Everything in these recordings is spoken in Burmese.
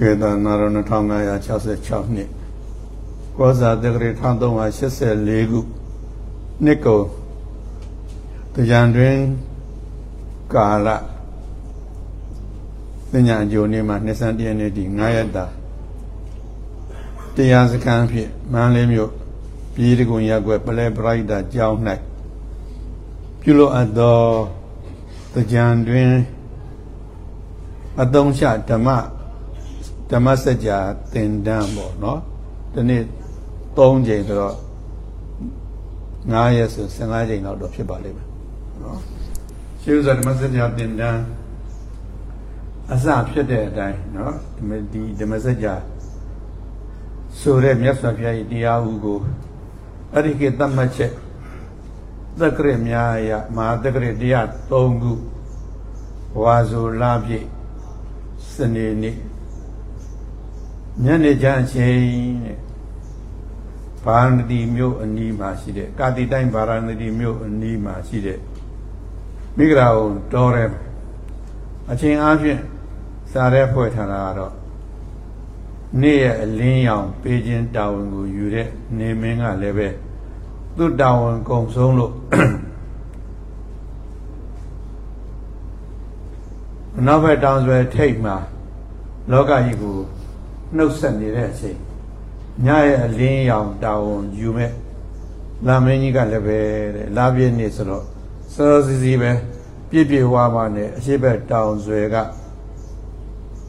ကေတနာရ2566နှစ်ကောဇာတက္ကရီ1384ခုနှစ်ကုန်တကြံတွင်ကာလပညာအကျိုးနေ့မှာ21ရက်နေ့ဒီ9ရက်တာတရားစခန်းဖြစ်မန္တလေးမြို့ပြည်တကွန်ရက်ွယ်ပလဲပရိုက်တာကျောင်း၌ပြုလို့အပ်သောတကြံတွင်အတုံးချဓမ္မ ဓမ္မစကြာသင်တန်းပေါ့နော်ဒီနေ့3ချိန်ဆိုတော့9ရက်ဆို15ချိန်လောက်တော့ဖြစ်ပါလိမ့်မယ်နော်ရှေးဥစွာဓမ္မစကြာသင်တန်းအစဖြစ်တဲ့အတိုင်းနော်ဒီဓမ္မစကြာဆိုတဲ့မြတ်စွာဘုရား၏တရားဟုကိုအဲ့ဒီကေတတ်မှတ်ချက်သက္ကရများရမဟာသက္ကရတရား3ခုဝါဆိုလာပြည့်စနေနေ့ ညနေကျအချိန်တဲ့ဗာရဏသီမြို့အနီးမှာရှိတဲ့ကာတိတိုင်းဗာရဏသီမြို့အနီးမှာရှိတဲ့မိဂရာကိုတော်ရဲအချိန်အားဖြင့်စားရဲဖွဲ့ထားတာကတော့နေ့ရဲ့အလင်းရောင်ပေးခြင်းတာဝန်ကိုယူတဲ့နေမင်းကလည်းပဲသူ့တာဝန်ကုံဆုံးလို့နောက်ဘက်တောင်ဆွဲထိတ်မှာလောကကြီးကို နှုတ်ဆက်နေတဲ့အချိန်ညရဲ့အလင်းရောင်တာဝန်ယူမဲ့လာမင်းကြီးကလည်းပဲတဲ့လာပြည့်နေဆိုတော့စောစီစီပဲပြည့်ပြည့်ဝါပါနဲ့အရှိဘက်တောင်ဆွဲက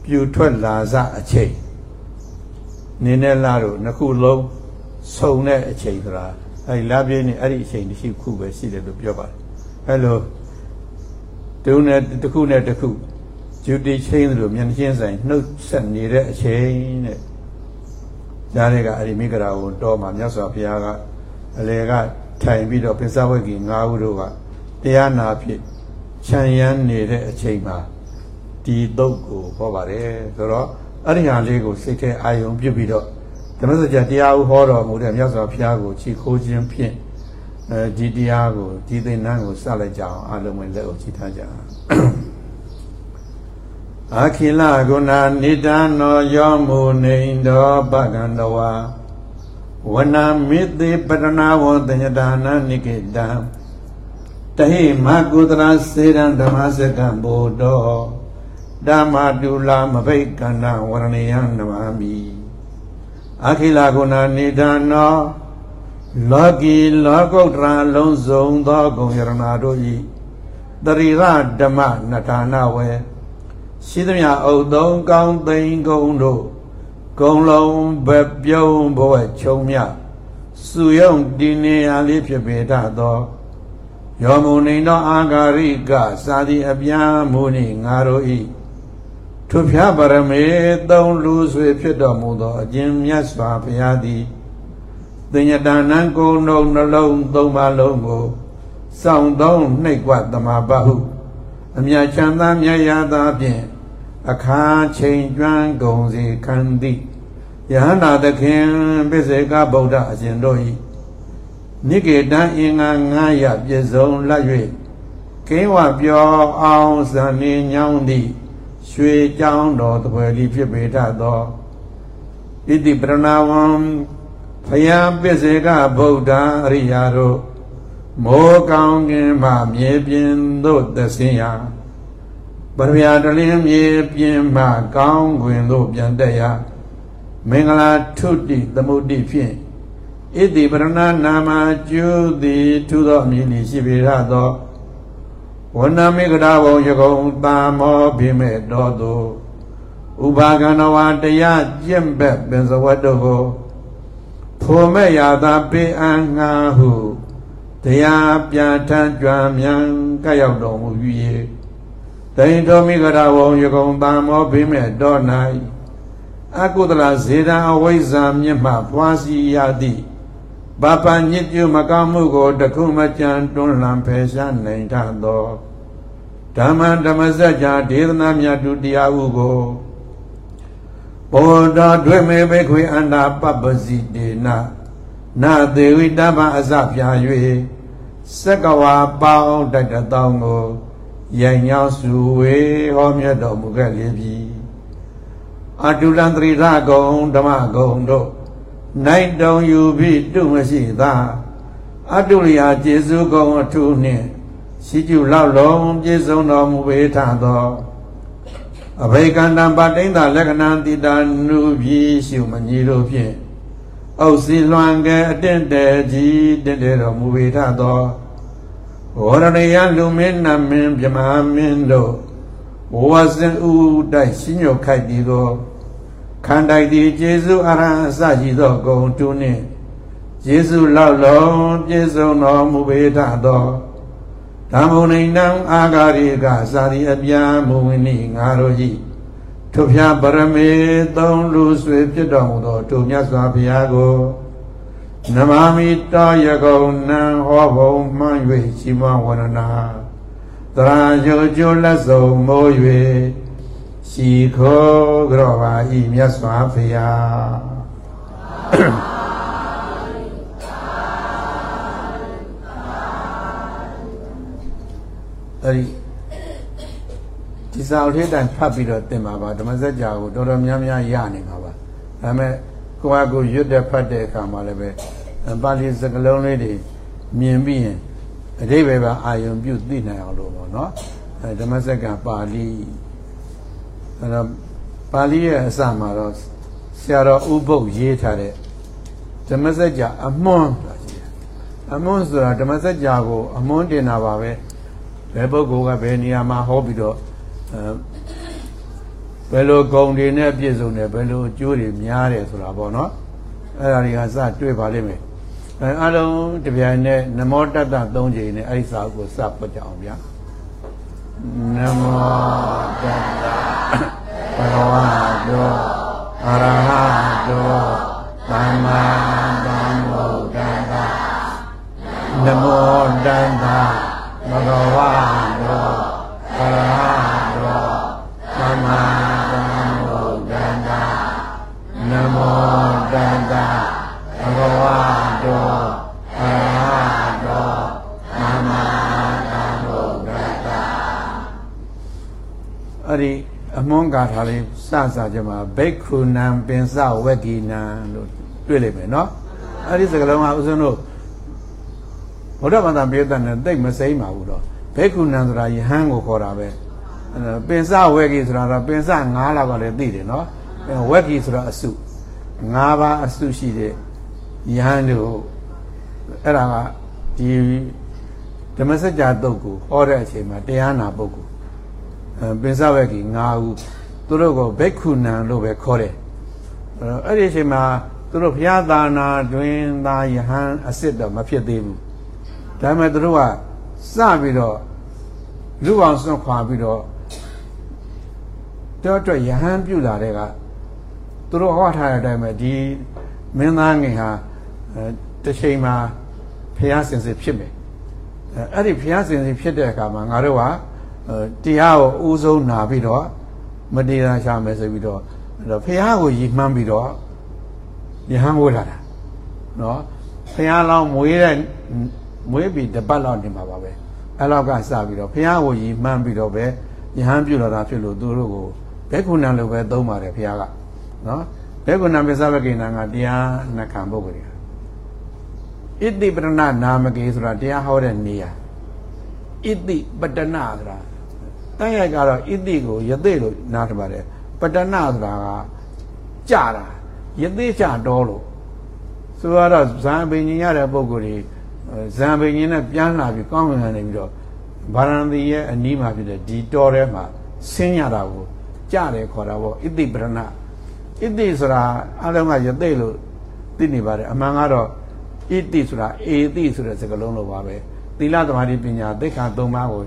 ပြူထွက်လာစအချိန်နေနဲ့လာတို့နှစ်ခုလုံးစုံတဲ့အချိန်ဆိုတာအဲဒီလာပြည့်နေအဲ့ဒီအချိန်တစ်ခုပဲရှိတယ်လို့ပြောပါတယ်အဲလိုတုံးနဲ့တစ်ခုနဲ့တစ်ခု ဂျူတီချင်းလို့မျက်နှာချင်းဆိုင်နှုတ်ဆက်နေတဲ့အချိန်တဲ့ကြားတဲ့ကအဲ့ဒီမိဂရာကိုတော့မှမြတ်စွာဘုရားကအလေကထိုင်ပြီးတော့ပိဿဝဂီ၅ခုတို့ကတရားနာဖြစ်ခြံရမ်းနေတဲ့အချိန်မှာဒီတုတ်ကိုဟောပါတယ်ဆိုတော့အဲ့ဒီဟာလေးကိုစိတ်ထဲအာယုံပြုပြီးတော့ဓမ္မစကြာတရားဟောတော်မူတဲ့မြတ်စွာဘုရားကိုချီခိုးခြင်းဖြင့်အဲဒီတရားကိုဒီသင်္นานကိုစလိုက်ကြအောင်အလုံးဝင်လက်ကိုချီထားကြအောင် အခိလဂုဏနိဒာနောယောမုနေတောပကန္တဝါဝနာမိတိပတနာဝတညတာနာနိကေတံတဟိမကုတရာစေရန်ဓမ္မစကံဘုဒ္ဓောဓမ္မတုလာမဘိကန္နဝရဏယံနမမိအခိလဂုဏနိဒာနောလောကီလောကုတ္တရာလုံးစုံသောဂုံယရဏတို့ဤတရိရဓမ္မနထာနာဝေ ရှိသမျှအုပ်သုံးကောင်းသိန်းကုန်းတို့ကုံလုံးဘပြုံးဘဝခြုံမြစုယုံတည်နေရလေးဖြစ်ပေတတ်သောယောမုန်နေသောအာဂါရိကစာတိအပြာမုန်ငါတို့ဤထုဖျားပရမေသုံးလူဆွေဖြစ်တော်မူသောအခြင်းမြတ်စွာဘုရားသည်သင်္ညတနံကုံတို့နှလုံးသုံးပါလုံးကိုစောင့်သုံးနှိပ်ကွတမပဟုအမြချမ်းသာမြတ်ရသာဖြင့် အခါချိန်ကျွမ်းကုန်စီခံသည်ယဟန္တာသခင်ပိစေကဗုဒ္ဓအရှင်တို့၏နိကေတံအင်္ဂါ900ပြည့်စုံလတ်၍ကိဝပြောအောင်ဇန်နေညောင်းသည့်ရွှေကြောင်းတော်တပွဲလီဖြစ်ပေတတ်သောဣတိပရဏဝံဖယားပိစေကဗုဒ္ဓအရိယာတို့မောကောင်းကင်မှမြေပြင်သို့သစင်ရာ ပရမယာတလင်းမြေပြင်မှကောင်းခွင်သို့ပြန်တက်ရာမင်္ဂလာထုတိသမုဒ္တိဖြင့်ဣတိပရဏနာမကျူသည်ထူသောအမည်လေးရှိပေရသောဝဏမေကရာဘုံယကုံတာမောဘိမေတော်သူဥပါကဏဝတရားကျင့်ဘက်ပင်စဝတ်တို့ကိုဖိုမဲ့ရာသာပေးအံငါဟုတရားပြဋ္ဌာန်းကြွမြန်ကပ်ရောက်တော်မူ၍ တိန်တော်မိဂရဝံယကုံတံမောဘိမဲ့တော်၌အကုသလဇေတံအဝိဇ္ဇာမြင့်မှပွားစီရသည်ပပညစ်ပြုမကောင်းမှုကိုတခုမကြံတွန်းလှန်ဖယ်ရှားနိုင်ထသောဓမ္မဓမ္မစကြာဒေသနာမြတ်တုတရားဥကိုဘောဓတွင်မေဘိခွေအန္တာပပစီတေနနာသေဝိတ္တမအစပြာ၍စက္ကဝါပေါင်းတတတောင်းကို ရိုင်ညောင်းစုဝေဟောမြတ်တော်မူခဲ့လေပြီအတုလံသရိသကုံဓမ္မကုံတို့နိုင်တုံယူပြီးတုမရှိသာအတုရိယာကျေစုကုံအထုနှင့်ရှိကျုလောက်လုံးပြည့်စုံတော်မူပေထသောအဘိကန္တံပတိန်သာလက္ခဏာတိတာနုပြီးရှုမညီတို့ဖြင့်အုပ်စီလွန်ကဲအတင့်တဲကြီးတင့်တယ်တော်မူပေထသော ဝရဏယလူမင်းနမင်းမြမမင်းတို့ဘဝစဉ်ဥတိုက်ရှိညွတ်ခိုက်ပြီးသောခန္တိုက်သည်ကျေစုအရဟံအစရှိသောဂုံတူနှင့်ကျေစုလောက်လုံးပြည့်စုံတော်မူပေထသောဓမ္မုန်ိနံအာဂါရိကသာတိအပြာမုဝိနိငါတို့ဤထိုဖျားပရမေသုံးလူဆွေဖြစ်တော်မူသောထိုမြတ်စွာဘုရားကို နမမိတောယကုံနံဟောဘုံမှန်၍ရှိမဝရဏသရာယုကျိုလက်စုံမိုး၍ရှိခိုးကြောပါဤမြတ်စွာဘုရားအဲ့ဒီဒီစာအုပ်ထဲတိုင်ဖတ်ပြီးတော့သင်ပါပါဓမ္မစကြာကိုတော်တော်များများရနေမှာပါဒါပေမဲ့ကိုယ့်အကိုရွတ်တဲ့ဖတ်တဲ့အခါမှာလည်းပဲ ပါဠိစကားလုံးလေးတွေမြင်ပြီးရင်အဓိပ္ပာယ်ပါအာယုံပြုသိနိုင်အောင်လို့ပေါ့နော်အဲဓမ္မစက္ကပါဠိအဲတော့ပါဠိရဲ့အစမှာတော့ဆရာတော်ဥပုပ်ရေးထားတဲ့ဓမ္မစကြာအမွန်းအမွန်းဆိုတာဓမ္မစကြာကိုအမွန်းတင်တာပါပဲဘယ်ပုဂ္ဂိုလ်ကဘယ်နေရာမှာဟောပြီးတော့အဲဘယ်လိုဂုံတွေနဲ့ပြည့်စုံတယ်ဘယ်လိုအကျိုးတွေများတယ်ဆိုတာပေါ့နော်အဲ့ဒါတွေကစတွေ့ပါလိမ့်မယ် အဲအလုံးတပြိုင်နဲ့နမောတတ္တ၃ချိန်နဲ့အဲ့ဒီစာကိုစပွတ်ကြအောင်ဗျာနမောတတ္တဘဂဝါတောအရဟတောသမ္မာသမ္ဗုဒ္ဓတ္တနမောတတ္တဘဂဝါတောအရဟတောသမ္မာသမ္ဗုဒ္ဓံနမောတတ္တဘဂဝါ တောအရဟတောသမ္မာသမ္ဗုဒ္ဓံအဲ့ဒီအမွန်းကာထာလေးစစကြမှာဘိက္ခုနံပင်စဝက်ကိနံလို့တွေ့လိမ့်မယ်နော်အဲ့ဒီစကားလုံးကဥစဉ်တို့ဗုဒ္ဓဘာသာပြေတတ်နဲ့တိတ်မစိမ့်ပါဘူးတော့ဘေကုဏံဆိုတာယဟန်ကိုခေါ်တာပဲပင်စဝက်ကြီးဆိုတာတော့ပင်စ9လောက်ကလည်းသိတယ်နော်ဝက်ကြီးဆိုတော့အစု9ပါးအစုရှိတဲ့ ယဟန်တို့အဲ့ဒါကဒီဓမ္မစကြာတုတ်ကိုဟောတဲ့အချိန်မှာတရားနာပုဂ္ဂိုလ်ပင်စဝက်ကြီး9ဦးသူတို့ကိုဘိက္ခုနံလို့ပဲခေါ်တယ်အဲ့ဒီအချိန်မှာသူတို့ဘုရားသာနာတွင်သာယဟန်အစ်စ်တော့မဖြစ်သေးဘူးဒါပေမဲ့သူတို့ကစပြီးတော့လူအောင်စွန့်ခွာပြီးတော့တောအတွက်ယဟန်ပြုလာတဲ့ကသူတို့ဟောထားတဲ့အတိုင်းပဲဒီမင်းသားငယ်ဟာ တစ်ချိန်မှာဖျားစင်စစ်ဖြစ်မယ်အဲ့ဒီဖျားစင်စစ်ဖြစ်တဲ့အခါမှာငါတို့ကတရားကိုဥဆုံးနာပြီးတော့မတရားချမယ်ဆိုပြီးတော့ဖျားကိုရည်မှန်းပြီးတော့ယဟန်ဝေလာတာနော်ဖျားလောင်းမွေးတဲ့မွေးပြီးတပတ်လောက်နေမှာပါပဲအဲ့လောက်ကစပြီးတော့ဘုရားကိုရည်မှန်းပြီးတော့ပဲယဟန်ပြုတော်တာဖြစ်လို့သူတို့ကိုဘဲခုနံလိုပဲသုံးပါတယ်ဘုရားကနော်ဘဲခုနံပစ္စဝကိဏကတရားနှခံပုဂ္ဂိုလ်တွေ ဣတိပတနာနာမကေဆိုတာတရားဟောတဲ့နေရာဣတိပတနာဆိုတာတန်ရိုက်ကတော့ဣတိကိုယသိလို့နားထပါတယ်ပတနာဆိုတာကကြတာယသိကြတော်လို့ဆိုတော့ဇံပင်ញင်ရတဲ့ပုဂ္ဂိုလ်တွေဇံပင်ကြီးနဲ့ပြန်လာပြီးကောင်းကင်ကနေပြီးတော့ဗာရဏသီရဲ့အနီးမှာဖြစ်တဲ့ဒီတော်ထဲမှာဆင်းရတာကိုကြားတယ်ခေါ်တာပေါ့ဣတိပရဏဣတိဆိုတာအလုံးကယသိလို့သိနေပါတယ်အမှန်ကတော့ ဣတိဆိုတာအေတိဆိုတဲ့စကားလုံးလိုပါပဲသီလသမာဓိပညာသိက္ခာ၃ပါးကို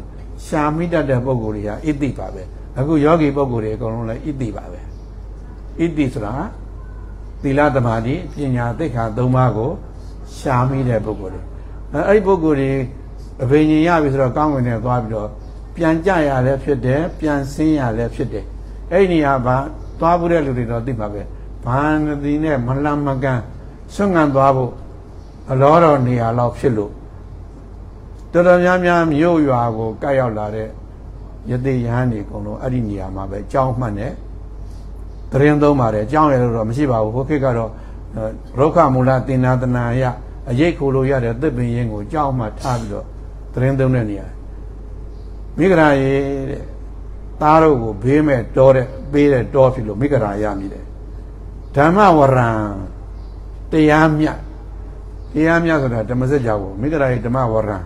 ရှာမိတတ်တဲ့ပုံကိုယ်တွေကဣတိပါပဲအခုယောဂီပုံကိုယ်တွေအကုန်လုံးလည်းဣတိပါပဲဣတိဆိုတာသီလသမာဓိပညာသိက္ခာ၃ပါးကိုရှာမိတဲ့ပုံကိုယ်တွေအဲ့ဒီပုဂ္ဂိုလ်တွေအဘိညာဉ်ရပြီဆိုတော့ကောင်းဝင်နဲ့သွားပြီးတော့ပြန်ကြရလည်းဖြစ်တယ်ပြန်ဆင်းရလည်းဖြစ်တယ်အဲ့ဒီနေရာမှာသွားဘူးတဲ့လူတွေတော့သိပါပဲဘာနတိနဲ့မလမကန်ဆွန့်ငံသွားဖို့ အလောတော်နေရာလောက်ဖြစ်လို့တော်တော်များများမြို့ရွာကိုကပ်ရောက်လာတဲ့ယသိယဟန်တွေအကုန်လုံးအဲ့ဒီနေရာမှာပဲကြောင်းမှတ်နေတတရင်သုံးပါတယ်အကြောင်းရလို့တော့မရှိပါဘူးဟိုခေတ်ကတော့ရုခမူလတင်နာတနာယအရေးခိုလို့ရတဲ့သစ်ပင်ရင်းကိုအကြောင်းမှထားပြီးတော့တရင်သုံးတဲ့နေရာမိဂရာရေတဲ့သားတို့ကိုဘေးမဲ့တောတဲ့ပေးတဲ့တောဖြစ်လို့မိဂရာရမိတယ်ဓမ္မဝရံတရားမြတ် တရားမြတ်ဆိုတာဓမ္မစကြာကိုမိဂရာရေဓမ္မဝရံ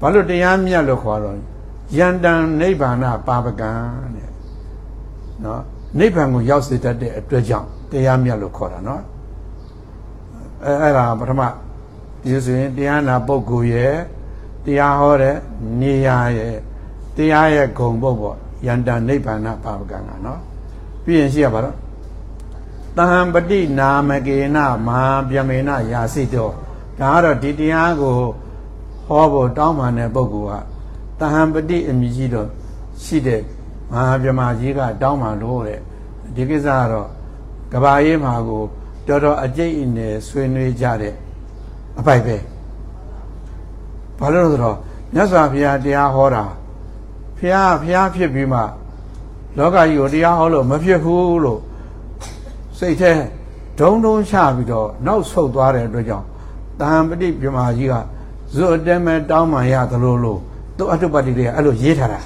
ဘာလို့တရားမြတ်လို့ခေါ်တော့ယန္တန်နိဗ္ဗာန်ပါပကံတဲ့နော်နိဗ္ဗာန်ကိုရောက်စေတတ်တဲ့အတွက်ကြောင့်တရားမြတ်လို့ခေါ်တာနော်အဲအဲ့ဒါပထမဒီဆိုရင်တရားနာပုဂ္ဂိုလ်ရဲ့တရားဟောတဲ့နေရာရဲ့တရားရဲ့ဂုံပုတ်ပေါ့ယန္တန်နိဗ္ဗာန်ပါပကံကနော်ပြီးရင်ရှိရပါတော့ တဟံပတိနာမကေနမဟာပြမေနယာစိတောဒါကတော့ဒီတရားကိုဟောဖို့တောင်းပန်တဲ့ပုဂ္ဂိုလ်ကတဟံပတိအမည်ကြီးတော့ရှိတဲ့မဟာပြမကြီးကတောင်းပန်လို့တဲ့ဒီကိစ္စကတော့ကဘာရေးမှာကိုတော်တော်အကျိတ်အနယ်ဆွေးနွေးကြတဲ့အပိုက်ပဲဘာလို့လဲဆိုတော့မြတ်စွာဘုရားတရားဟောတာဘုရားဘုရားဖြစ်ပြီးမှလောကကြီးကိုတရားဟောလို့မဖြစ်ဘူးလို့ စိတ်ထဲဒုံဒုံချပြီးတော့နောက်ဆုတ်သွားတဲ့အတွက်ကြောင့်တဟံပတိပြမကြီးကဇွတ်တဲမဲ့တောင်းမှန်ရသလိုလို့သူအထုပ္ပတိတွေကအဲ့လိုရေးထားတာ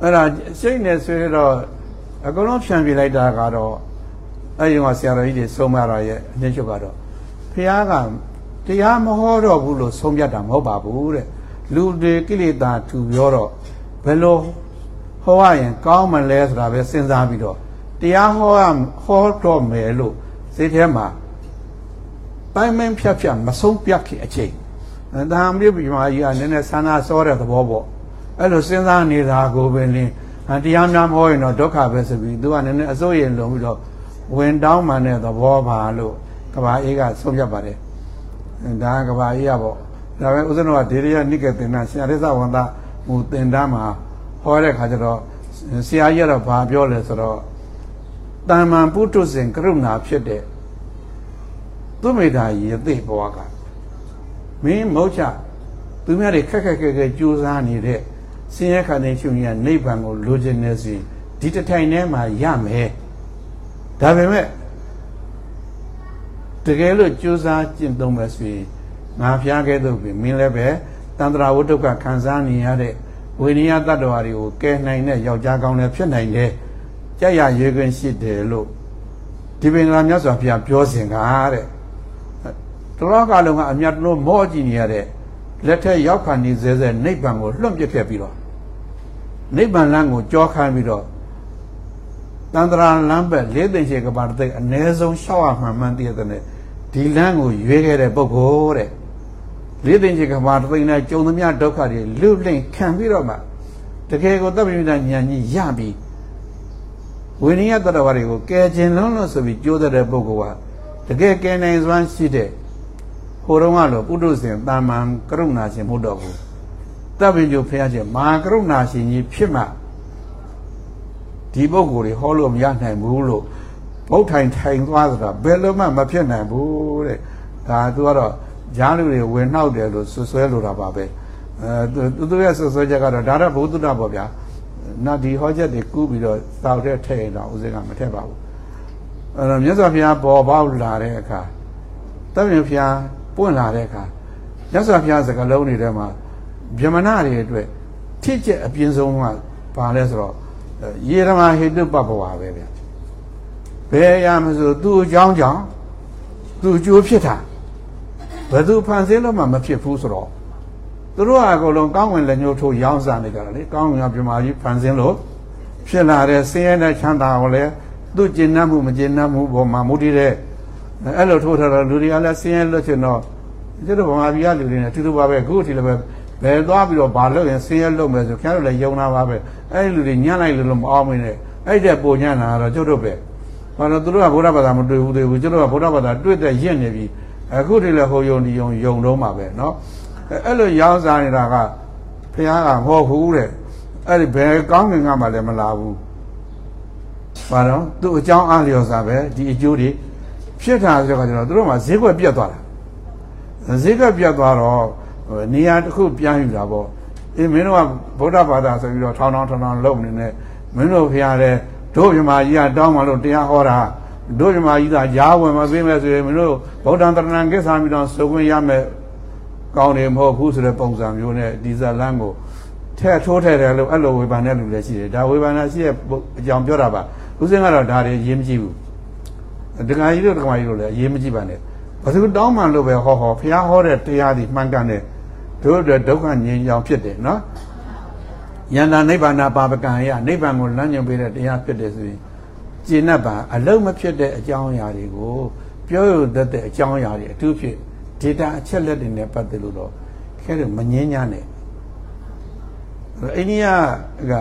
အဲ့ဒါစိတ်နဲ့ဆွေးတော့အကုန်လုံးဖြန့်ပြလိုက်တာကတော့အဲ့ဒီကဆရာတော်ကြီးတွေဆုံးမရရဲ့အနှစ်ချုပ်ကတော့ဖះကတရားမဟောတော့ဘူးလို့ဆုံးဖြတ်တာမဟုတ်ပါဘူးတဲ့လူတွေကိလေသာထူပြောတော့ဘယ်လိုဟောရရင်ကောင်းမလဲဆိုတာပဲစဉ်းစားပြီးတော့ တရားဟောရဟောတော့မယ်လို့စိတ်ထဲမှာပိုင်းမင်းဖြတ်ဖြတ်မဆုံးပြတ်ခင်အချိန်ဒါမှမဟုတ်ပြမကြီးကနည်းနည်းဆန္ဒစောတဲ့သဘောပေါ့အဲ့လိုစဉ်းစားနေတာကိုပဲလင်းတရားများမဟောရင်တော့ဒုက္ခပဲဆိုပြီးသူကနည်းနည်းအစိုးရင်လုံပြီးတော့ဝင်တောင်းမှန်တဲ့သဘောပါလို့ကဘာအေးကဆုံးဖြတ်ပါတယ်ဒါကဘာအေးရပေါ့ဒါပဲဥစ္စနောကဒေရယနိကေတင်နာဆရာရိသဝန္တမူတင်တန်းမှာဟောတဲ့ခါကျတော့ဆရာကြီးကတော့ဘာပြောလဲဆိုတော့ တာမန်ပုထုဇဉ်ကရုဏာဖြစ်တဲ့သူမိတာရသိဘဝကမင်းမောချသူများတွေခက်ခက်ခက်ခက်ကြိုးစားနေတဲ့ဆင်းရဲခါတဲ့ရှင်ကြီးကနိဗ္ဗာန်ကိုလိုချင်နေစီဒီတထိုင်ထဲမှာရမယ်ဒါပေမဲ့တကယ်လို့ကြိုးစားကျင့်သုံးမယ်ဆိုရင်ငါဖျားခဲ့တော့ပြီမင်းလည်းပဲတန္တရာဝတ္ထုကခံစားနေရတဲ့ဝိနည်းတတ္တဝါတွေကိုကယ်နိုင်တဲ့ယောက်ျားကောင်းလည်းဖြစ်နိုင်တယ် ကြက်ရရွေခွင့်ရှိတယ်လို့ဒီပင်ကမြတ်စွာဘုရားပြောစဉ်ကားတဲ့တလောကလုံးကအမြတ်လို့မောကြည့်နေရတဲ့လက်ထက်ရောက်ခါနေစေစေနိဗ္ဗာန်ကိုလွှတ်ပြစ်ခဲ့ပြီးတော့နိဗ္ဗာန်လမ်းကိုကြောခိုင်းပြီးတော့တန္တရာလမ်းဘက်လေးသိင်ချေကပါတဲ့အနေဆုံးရှောက်ရမှန်မှန်တည်တဲ့ဒီလမ်းကိုရွေးခဲ့တဲ့ပုဂ္ဂိုလ်တဲ့လေးသိင်ချေကပါတဲ့နဲ့ကြုံသမျှဒုက္ခတွေလွတ်လင့်ခံပြီးတော့မှတကယ်ကိုတပ်ပိဋကဉာဏ်ကြီးရပြီး ဝိနည်းတတ္တဝါတွေကိုကယ်ခြင်းလုံးလို့ဆိုပြီးကြိုးတဲ့ပုဂ္ဂိုလ်ကတကယ်ကယ်နိုင်စွမ်းရှိတဲ့ဟိုတုန်းကလို့ပုထုဇဉ်တာမန်ကရုဏာရှင်မဟုတ်တော့ဘူးတပ်ပိညုဖះခြင်းမာကရုဏာရှင်ကြီးဖြစ်မှဒီပုဂ္ဂိုလ်တွေဟောလို့မရနိုင်ဘူးလို့ဘုတ်ထိုင်ထိုင်သွားဆိုတာဘယ်လိုမှမဖြစ်နိုင်ဘူးတဲ့ဒါသူကတော့ဂျားလူတွေဝင်နှောက်တယ်လို့ဆွဆွဲလိုတာပါပဲအဲသူသူရဲ့ဆွဆွဲချက်ကတော့ဒါတော့ဘုသူတ္တပေါ့ဗျာ နောက်ဒီဟောချက်တွေကူးပြီးတော့တောက်တဲ့ထည့်ရင်တော့ဦးစင်းကမထည့်ပါဘူးအဲတော့မြတ်စွာဘုရားပေါ်ပေါက်လာတဲ့အခါတပည့်ဘုရားပွင့်လာတဲ့အခါမြတ်စွာဘုရားစကားလုံးတွေထဲမှာဗြဟ္မဏတွေအတွက်ထိကျက်အပြင်းဆုံးကဘာလဲဆိုတော့ယေရမဟိတုပပဝါပဲဗျဘယ်ရမဆိုသူ့အကြောင်းကြောင့်သူ့အကျိုးဖြစ်တာဘယ်သူဖန်ဆင်းလို့မှမဖြစ်ဘူးဆိုတော့ သူတို့ကအကုန်လုံးကောင်းဝင်လက်ညှိုးထိုးရောင်းစားနေကြတာလေကောင်းဝင်ကပြမာကြီးဖန်ဆင်းလို့ဖြစ်လာတဲ့ဆင်းရဲတဲ့ချမ်းသာကိုလည်းသူ့ကျင့်နှံ့မှုမကျင့်နှံ့မှုပေါ်မှာမူတည်တဲ့အဲ့လိုထိုးထားတော့လူတွေကလည်းဆင်းရဲလို့ချင်တော့ကျတို့ဗမာပြည်ကလူတွေနဲ့တူတူပါပဲအခုအထိလည်းပဲဘယ်သွားပြီးတော့ဘာလုပ်ရင်ဆင်းရဲလုပ်မယ်ဆိုခင်ဗျားတို့လည်းယုံတာပါပဲအဲ့ဒီလူတွေညံ့လိုက်လို့မအောင်မင်းနဲ့အဲ့တဲ့ပုံညံ့တာတော့ကျတို့ပဲဘာလို့သူတို့ကဗုဒ္ဓဘာသာမတွေ့ဘူးသေးဘူးကျတို့ကဗုဒ္ဓဘာသာတွေ့တဲ့ရင့်နေပြီအခုတည်းလည်းဟိုယုံဒီယုံယုံတော့မှာပဲเนาะ အဲ့လိုရောင်းစားနေတာကဘုရားကမဟုတ်ဘူးတဲ့အဲ့ဒီဘယ်ကောင်းငင်ကမှလည်းမလာဘူးဘာတော့သူ့အကြောင်းအားလျော်စားပဲဒီအကျိုးတွေဖြစ်တာဆိုတော့ကျွန်တော်တို့မှဈေးကွက်ပြတ်သွားတာဈေးကွက်ပြတ်သွားတော့နေရာတစ်ခုပြန်ယူတာပေါ့အေးမင်းတို့ကဗုဒ္ဓဘာသာဆိုပြီးတော့ထောင်းထောင်းထောင်းထောင်းလုံနေနဲ့မင်းတို့ဖရာတဲ့တို့မြမာကြီးကတောင်းမှလို့တရားဟောတာတို့မြမာကြီးကရားဝင်မပေးမဲ့ဆိုရင်မင်းတို့ဗုဒ္ဓံတရဏံကိစ္ဆာမိတော်စုံဝင်ရမယ် ကောင်းတယ်မဟုတ်ဘူးဆိုတဲ့ပုံစံမျိုးနဲ့ဒီဇလန်းကိုထဲထိုးထဲတယ်လို့အဲ့လိုဝေဖန်တဲ့လူလည်းရှိတယ်ဒါဝေဖန်တာရှိတဲ့အကြောင်းပြောတာပါဦးစင်းကတော့ဒါတွေရေးမကြည့်ဘူးဒကာကြီးတို့ဒကာမကြီးတို့လည်းရေးမကြည့်ပါနဲ့ဘာသူတောင်းမှလို့ပဲဟောဟောဖះဟောတဲ့တရားဒီမှန်ကန်တဲ့တို့အတွက်ဒုက္ခငြိမ်းချမ်းဖြစ်တယ်နော်ယန္တာနိဗ္ဗာန်ပါပကံရနိဗ္ဗာန်ကိုလမ်းညွှန်ပေးတဲ့တရားဖြစ်တယ်ဆိုရင်ကျင့်납ပါအလုံးမဖြစ်တဲ့အကြောင်းအရာတွေကိုပြောရတတ်တဲ့အကြောင်းအရာတွေအထူးဖြင့် data အချက်လက်တွေနဲ့ပတ်သက်လို့တော့ခဲတယ်မငင်းညာနဲ့အိန္ဒိယက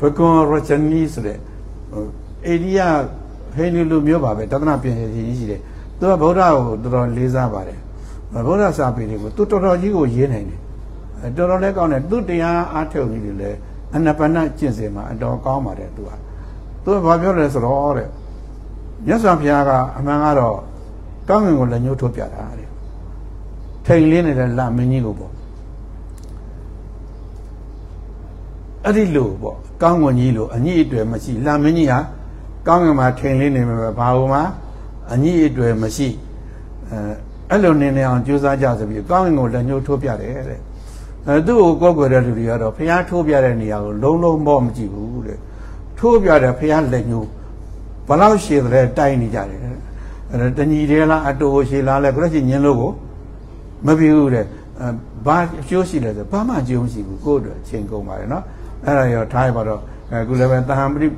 ဘကွန်ရချနီဆိုတဲ့အိန္ဒိယဟိန္ဒူလူမျိုးပါပဲတသနာပြင်ကြီးရှိတယ်သူကဗုဒ္ဓကိုတော်တော်လေးစားပါတယ်ဗုဒ္ဓစာပေတွေကိုသူတော်တော်ကြီးကိုရေးနိုင်တယ်တော်တော်လေးကောင်းတယ်သူတရားအားထုတ်နေတယ်လေအနပနကျင့်စဉ်မှာအတော်ကောင်းပါတယ်သူကသူကဘာပြောလဲဆိုတော့တဲ့မြတ်စွာဘုရားကအမှန်ကတော့ ကောင်းငင်ကိုလက်ညှိုးထိုးပြတာတဲ့ထိန်လင်းနေတဲ့လမင်းကြီးကိုပေါ့အဲ့ဒီလိုပေါ့ကောင်းဝင်ကြီးလိုအညစ်အတွေ့မရှိလမင်းကြီးဟာကောင်းငင်မှာထိန်လင်းနေမှာဘာလို့မှအညစ်အတွေ့မရှိအဲအဲ့လိုနေနေအောင်ကြိုးစားကြဆိုပြီးကောင်းငင်ကိုလက်ညှိုးထိုးပြတယ်တဲ့အဲသူ့ကိုကောက်ွယ်တဲ့လူတွေကတော့ဖះထိုးပြတဲ့နေရာကိုလုံးလုံးပေါ့မကြည့်ဘူးတဲ့ထိုးပြတဲ့ဖះလက်ညှိုးဘလောက်ရှည်တဲ့တိုင်းနေကြတယ်အဲ တညီတယ်လားအတူရှည်လားလဲကိုရရှိညင်းလို့ကိုမပြီးဘူးတဲ့ဘာအကျိုးရှိလဲဆိုဘာမှအကျိုးမရှိဘူးကိုယ့်အတွက်အချိန်ကုန်ပါတယ်နော်အဲ့ဒါရောထားရပါတော့အခုလည်းပဲတဟံပရိ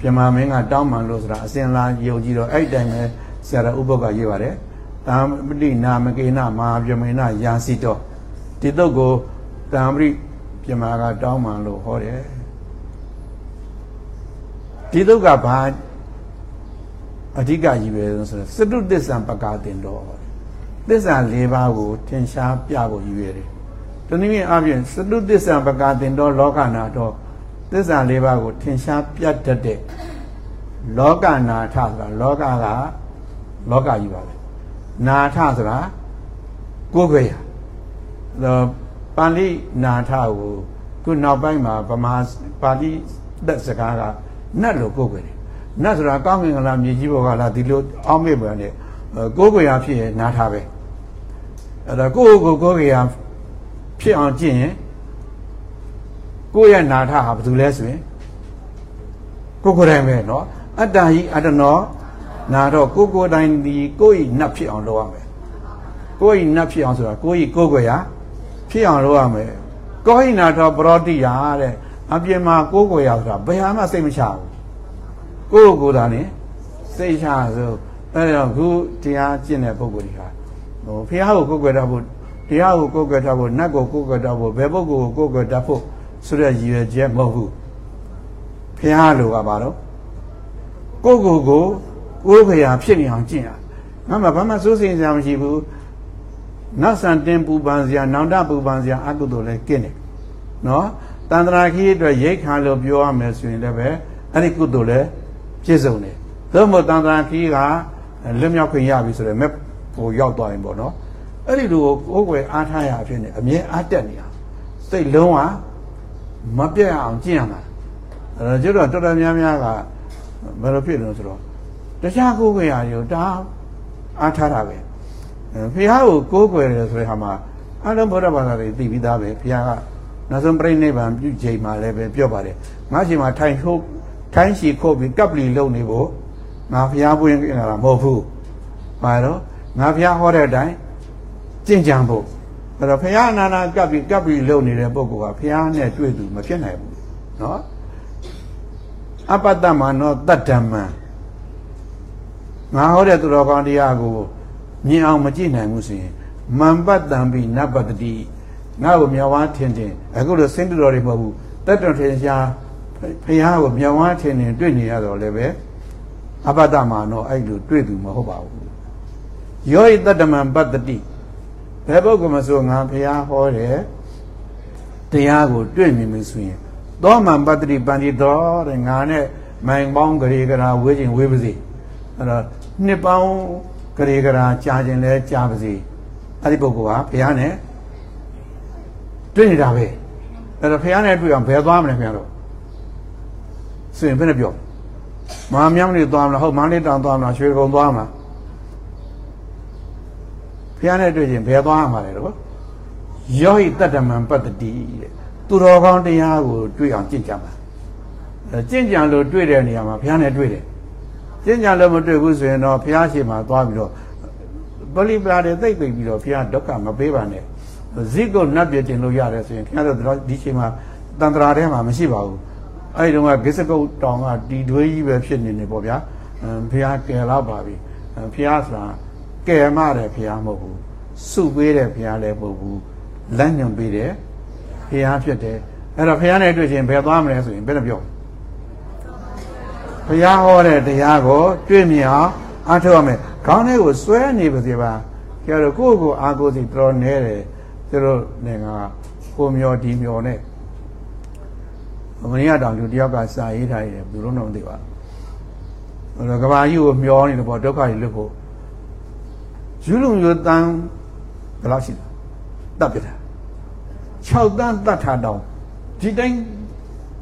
ပြမမင်းကတောင်းမှန်လို့ဆိုတာအစင်လာယုံကြည်တော့အဲ့တိုင်ပဲဆရာတော်ဥပုပ်ကရေးပါတယ်တဟံပရိနာမကေနမဟာပြမေနယာစီတော့ဒီတော့ကိုတဟံပရိပြမကတောင်းမှန်လို့ဟောတယ်ဒီတော့ကဘာ အဓိကကြီးပဲဆိုတော့စတုတစ္ဆံပကာတင်တော်သစ္စာ၄ပါးကိုထင်ရှားပြဖို့ရည်ရွယ်တယ်တနည်းအားဖြင့်စတုသစ္စာပကာတင်တော်လောကနာတော်သစ္စာ၄ပါးကိုထင်ရှားပြတတ်တဲ့လောကနာထဆိုတာလောကကလောကကြီးပါပဲနာထဆိုတာကိုယ်ခွေရပါဠိနာထကိုခုနောက်ပိုင်းမှာဗမာပါဠိသက်စကားကနတ်လို့ကိုယ်ခွေတယ် နတ်ဆိုတာကောင်းကင်ကလာမြေကြီးဘောကလာဒီလိုအောင်းမေ့ပြန်တယ်ကိုယ်ခွေရဖြစ်ရင်နာထပဲအဲ့ဒါကိုယ့်ကိုယ်ကိုယ်ခွေရဖြစ်အောင်ကျင့်ရင်ကိုယ့်ရဲ့နာထဟာဘာလို့လဲဆိုရင်ကိုယ်ကိုယ်တိုင်ပဲเนาะအတ္တဟိအတ္တနောနာတော့ကိုယ်ကိုယ်တိုင်ဒီကိုယ့်ဤနတ်ဖြစ်အောင်လုပ်ရမယ်ကိုယ့်ဤနတ်ဖြစ်အောင်ဆိုတာကိုယ့်ဤကိုယ်ကိုယ်ရာဖြစ်အောင်လုပ်ရမယ်ကိုယ့်ဤနာတော့ပရောတိယာတဲ့အပြင်မှာကိုယ်ကိုယ်ရာဆိုတာဘယ်ဟာမှစိတ်မချဘူး ကိုယ့်ကိုယ်သာနေစိတ်ချဆိုအဲ့တော့ခုတရားကျင့်တဲ့ပုဂ္ဂိုလ်တွေဟာဟိုဖះကိုကိုယ်ကိုယ်တော့ဖို့တရားကိုကိုယ်ကွယ်တတ်ဖို့နတ်ကိုကိုယ်ကွယ်တတ်ဖို့ဘယ်ပုဂ္ဂိုလ်ကိုကိုယ်ကွယ်တတ်ဖို့ဆိုတဲ့ရည်ရွယ်ချက်မဟုတ်ဘူးဖះလိုကပါတော့ကိုယ့်ကိုယ်ကိုကိုယ်ဖရာဖြစ်နေအောင်ကျင့်ရငါမှဘာမှစိုးစိမ်စရာမရှိဘူးနောက်ဆန်တင်ပူပန်စရာနောင်တပူပန်စရာအကုသိုလ်လည်းကင်းတယ်နော်တန္တရာခီးအတွက်ရိတ်ခါလို့ပြောရမယ်ဆိုရင်လည်းပဲအဲ့ဒီကုသိုလ်လည်း ပြည့်စုံတယ်သို့မဟုတ်တန္တရာခီးကလွတ်မြောက်ခွင့်ရပြီဆိုတော့မက်ဟိုရောက်သွားရင်ပေါ့နော်အဲ့ဒီလိုကိုယ်ွယ်အားထားရဖြစ်နေအမြဲအားတက်နေအောင်စိတ်လုံးဝမပြတ်အောင်ကျင့်ရမှာအဲ့တော့ကျတော့တော်တော်များများကဘယ်လိုဖြစ်လို့ဆိုတော့တခြားကိုယ်ွယ်ရာတွေကိုဒါအားထားတာပဲဖះကိုကိုယ်ွယ်တယ်ဆိုတဲ့ဟာမှာအလုံးဘုရားဘာသာတွေသိပြီးသားပဲဖះကနောက်ဆုံးပြိဋိဘံပြုချိန်မှာလည်းပဲပြောပါတယ်ငါရှင်မှာထိုင်ထုတ် ထိုင်းရှိခုတ်ပြီးကပ်ပလီလုံနေဖို့ငါဖះပွင့်နေတာမဟုတ်ဘူးပါတော့ငါဖះဟောတဲ့အတိုင်းကြင်ကြံဖို့အဲ့တော့ဖះအနာနာကပ်ပြီးကပ်ပြီးလုံနေတဲ့ပုဂ္ဂိုလ်ကဖះနဲ့တွေ့သူမဖြစ်နိုင်ဘူးနော်အပတ္တမနောတတ္တမံငါဟောတဲ့သူတော်ကောင်းတရားကိုမြင်အောင်မကြည့်နိုင်ဘူးဆိုရင်မံပတ္တံပိနပတ္တိငါ့ကိုမြောက်ဝါထင်တင်အခုလိုစင်တူတော်တွေမဟုတ်ဘူးတတ္တထင်ရှား ဖះကိုမြောက်ဝါထင်တင်တွေ့နေရတော့လည်းပဲအပတ္တမနောအဲ့လိုတွေ့သူမဟုတ်ပါဘူးယောဤတတ္တမံပတ္တိဘယ်ပုဂ္ဂိုလ်မဆိုငါဖះဟောတယ်တရားကိုတွေ့မြင်ပြီဆိုရင်သောမံပတ္တိပန္တိတော်တဲ့ငါနဲ့မိုင်ပေါင်းဂရေကရာဝေးခြင်းဝေးပါစေအဲ့တော့နှစ်ပေါင်းဂရေကရာကြာခြင်းလဲကြာပါစေအဲ့ဒီပုဂ္ဂိုလ်ဟာဘုရားနဲ့တွေ့နေတာပဲအဲ့တော့ဖះနဲ့တွေ့အောင်ဘယ်သွားမလဲခင်ဗျားတို့ စင်ဘယ်နဲ့ပြောမဟာမြောင်နေသွားမလားဟုတ်မန္တလေးတောင်သွားမလားရွှေကုံသွားမလားဖះနဲ့တွေ့ရင်ဘယ်သွားမှာလဲတော့ယောဟိတတ္တမံပတ္တိတဲ့သူတော်ကောင်းတရားကိုတွေ့အောင်ကြင်ကြမှာကျင့်ကြံလို့တွေ့တဲ့နေရာမှာဘုရားနဲ့တွေ့တယ်ကျင့်ကြံလို့မတွေ့ဘူးဆိုရင်တော့ဘုရားရှိခိုးသွားပြီးတော့ပလိပါတွေသိပ်သိပ်ပြီးတော့ဘုရားဒုက္ခမပေးပါနဲ့ဇိကုတ်နတ်ပြတင်လို့ရတယ်ဆိုရင်ခင်ဗျားတို့ဒီချိန်မှာတန်ត្រာထဲမှာမရှိပါဘူး အဲ့ဒီတော့ဂိစကုတ်တောင်ကဒီတွေးကြီးပဲဖြစ်နေနေပေါ့ဗျာဘုရားကယ်တော့ပါပြီဘုရားဆိုတာကယ်မတဲ့ဘုရားမဟုတ်ဘူးစုပေးတဲ့ဘုရားလည်းမဟုတ်ဘူးလက်ညွန်ပေးတဲ့ဘုရားဖြစ်တယ်အဲ့တော့ဘုရားနဲ့တွေ့ချင်းဘယ်သွားမလဲဆိုရင်ဘယ်လိုပြောဘုရားဟောတဲ့တရားကိုတွေ့မြင်အောင်အားထုတ်ရမယ်ခေါင်းထဲကိုစွဲနေပါစေပါကျတော့ကိုယ့်ကိုအားကိုးစီတော်နေတယ်ကျတော့နေကကိုမျောဒီမျောနဲ့ မင်းရတောင်လူတယောက်ကစာရေးထားရတယ်ဘယ်လိုတော့မသိပါဘူးအဲ့တော့ကဘာကြီးကိုမျောနေတယ်ပေါ့ဒုက္ခကြီးလွတ်ဖို့ယူလုံယူတန်းဘယ်လောက်ရှိလဲတတ်ပြတာ6တန်းတတ်ထားတောင်ဒီတိုင်း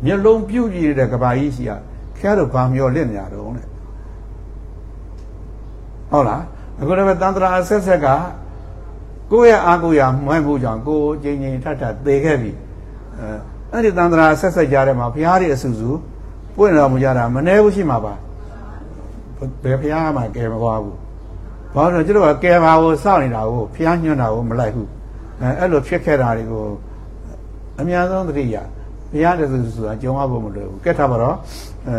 မျက်လုံးပြုတ်ကြည့်တဲ့ကဘာကြီးရှိရခဲတော့ဘာမျောလက်ညာတော့တဲ့ဟုတ်လားအခုလည်းတန်ត្រာအဆက်ဆက်ကကိုယ့်ရဲ့အာကိုရမွဲမှုကြောင့်ကိုယ်ချင်းချင်းထထသေခဲ့ပြီအဲ အဲ့ဒီတန်ត្រာဆက်ဆက်ကြတဲ့မှာဘုရားရဲ့အဆူဆူပွင့်တော်မူကြတာမနှဲဘူးရှိမှာပါဘယ်ဘုရားမှကယ်မသွားဘူးဘာလို့လဲကျတော့ကယ်ပါကိုစောင့်နေတာကိုဘုရားညွှန်တာကိုမလိုက်ဘူးအဲအဲ့လိုဖြစ်ခဲ့တာတွေကိုအများဆုံးသတိရဘုရားတည်းဆိုတာကြုံရဖို့မလွယ်ဘူးကဲထားပါတော့အဲ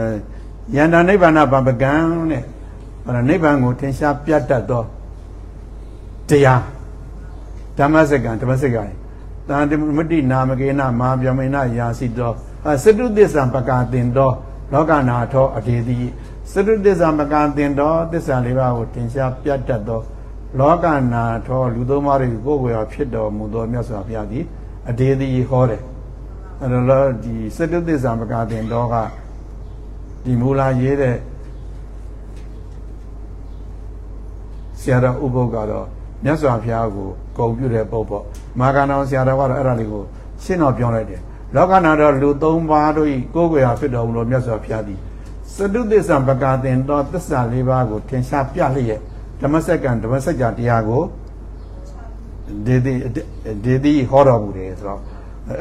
ယန္တာနိဗ္ဗာန်ဗဗကံတဲ့ဟောနိဗ္ဗာန်ကိုထင်ရှားပြတ်တတ်သောတရားဓမ္မစကံဓမ္မစကံ တန်တမတိနာမကေနမာပြမေနယာစီတောစတုသစ္ဆံပကာတင်တောလောကနာထောအတေတိစတုသစ္ဆံပကာတင်တောသစ္စာလေးပါးကိုထင်ရှားပြတ်တတ်သောလောကနာထောလူသုံးပါးတွေကိုကိုယ်ကိုယ်ဖြစ်တော်မူသောမြတ်စွာဘုရားသည်အတေတိဟောတယ်အဲ့တော့ဒီစတုသစ္စာပကာတင်တောကဒီမူလာရေးတဲ့ဆရာတော်ဥပုပ်ကတော့ မြတ်စွာဘုရားကိုဂုံပြုတဲ့ပုပ်ပေါ့မာဂန္တောဆရာတော်ကတော့အဲ့ဒါလေးကိုရှင်းတော့ပြောလိုက်တယ်လောကနာတော်လူ၃ပါးတို့ဤကိုယ်ကိုယ်ဟာဖြစ်တော်မူလို့မြတ်စွာဘုရားသည်စတုသစ္စာပကာတင်တော်သစ္စာ၄ပါးကိုထင်ရှားပြလျက်ဓမ္မစက္ကံဓမ္မစကြာတရားကိုဒေတိဒေတိဟောတော်မူတယ်ဆိုတော့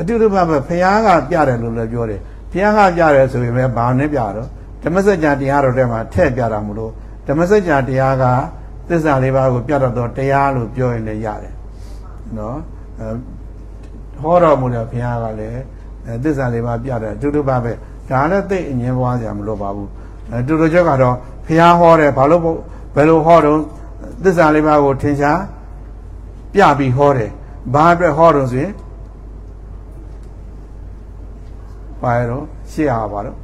အတူတူပါပဲဘုရားကပြတယ်လို့လည်းပြောတယ်ဘုရားကပြတယ်ဆိုရင်လည်းဘာနဲ့ပြတော့ဓမ္မစကြာတရားတော်ထဲမှာထည့်ပြတာမလို့ဓမ္မစကြာတရားက သစ္စာလေးပါးကိုပြတတ်တော့တရားလို့ပြောရင်လည်းရတယ်နော်ဟောတော်မူတဲ့ဘုရားကလည်းသစ္စာလေးပါးပြတယ်အတူတူပါပဲဒါလည်းသိအငင်းပွားစရာမလိုပါဘူးအတူတူချက်ကတော့ဘုရားဟောတယ်ဘာလို့ဘယ်လိုဟောတော့သစ္စာလေးပါးကိုထင်ရှားပြပြီးဟောတယ်ဘာအတွက်ဟောတော့ဆိုရင်ပါရတော့ရှေ့ဟာပါတော့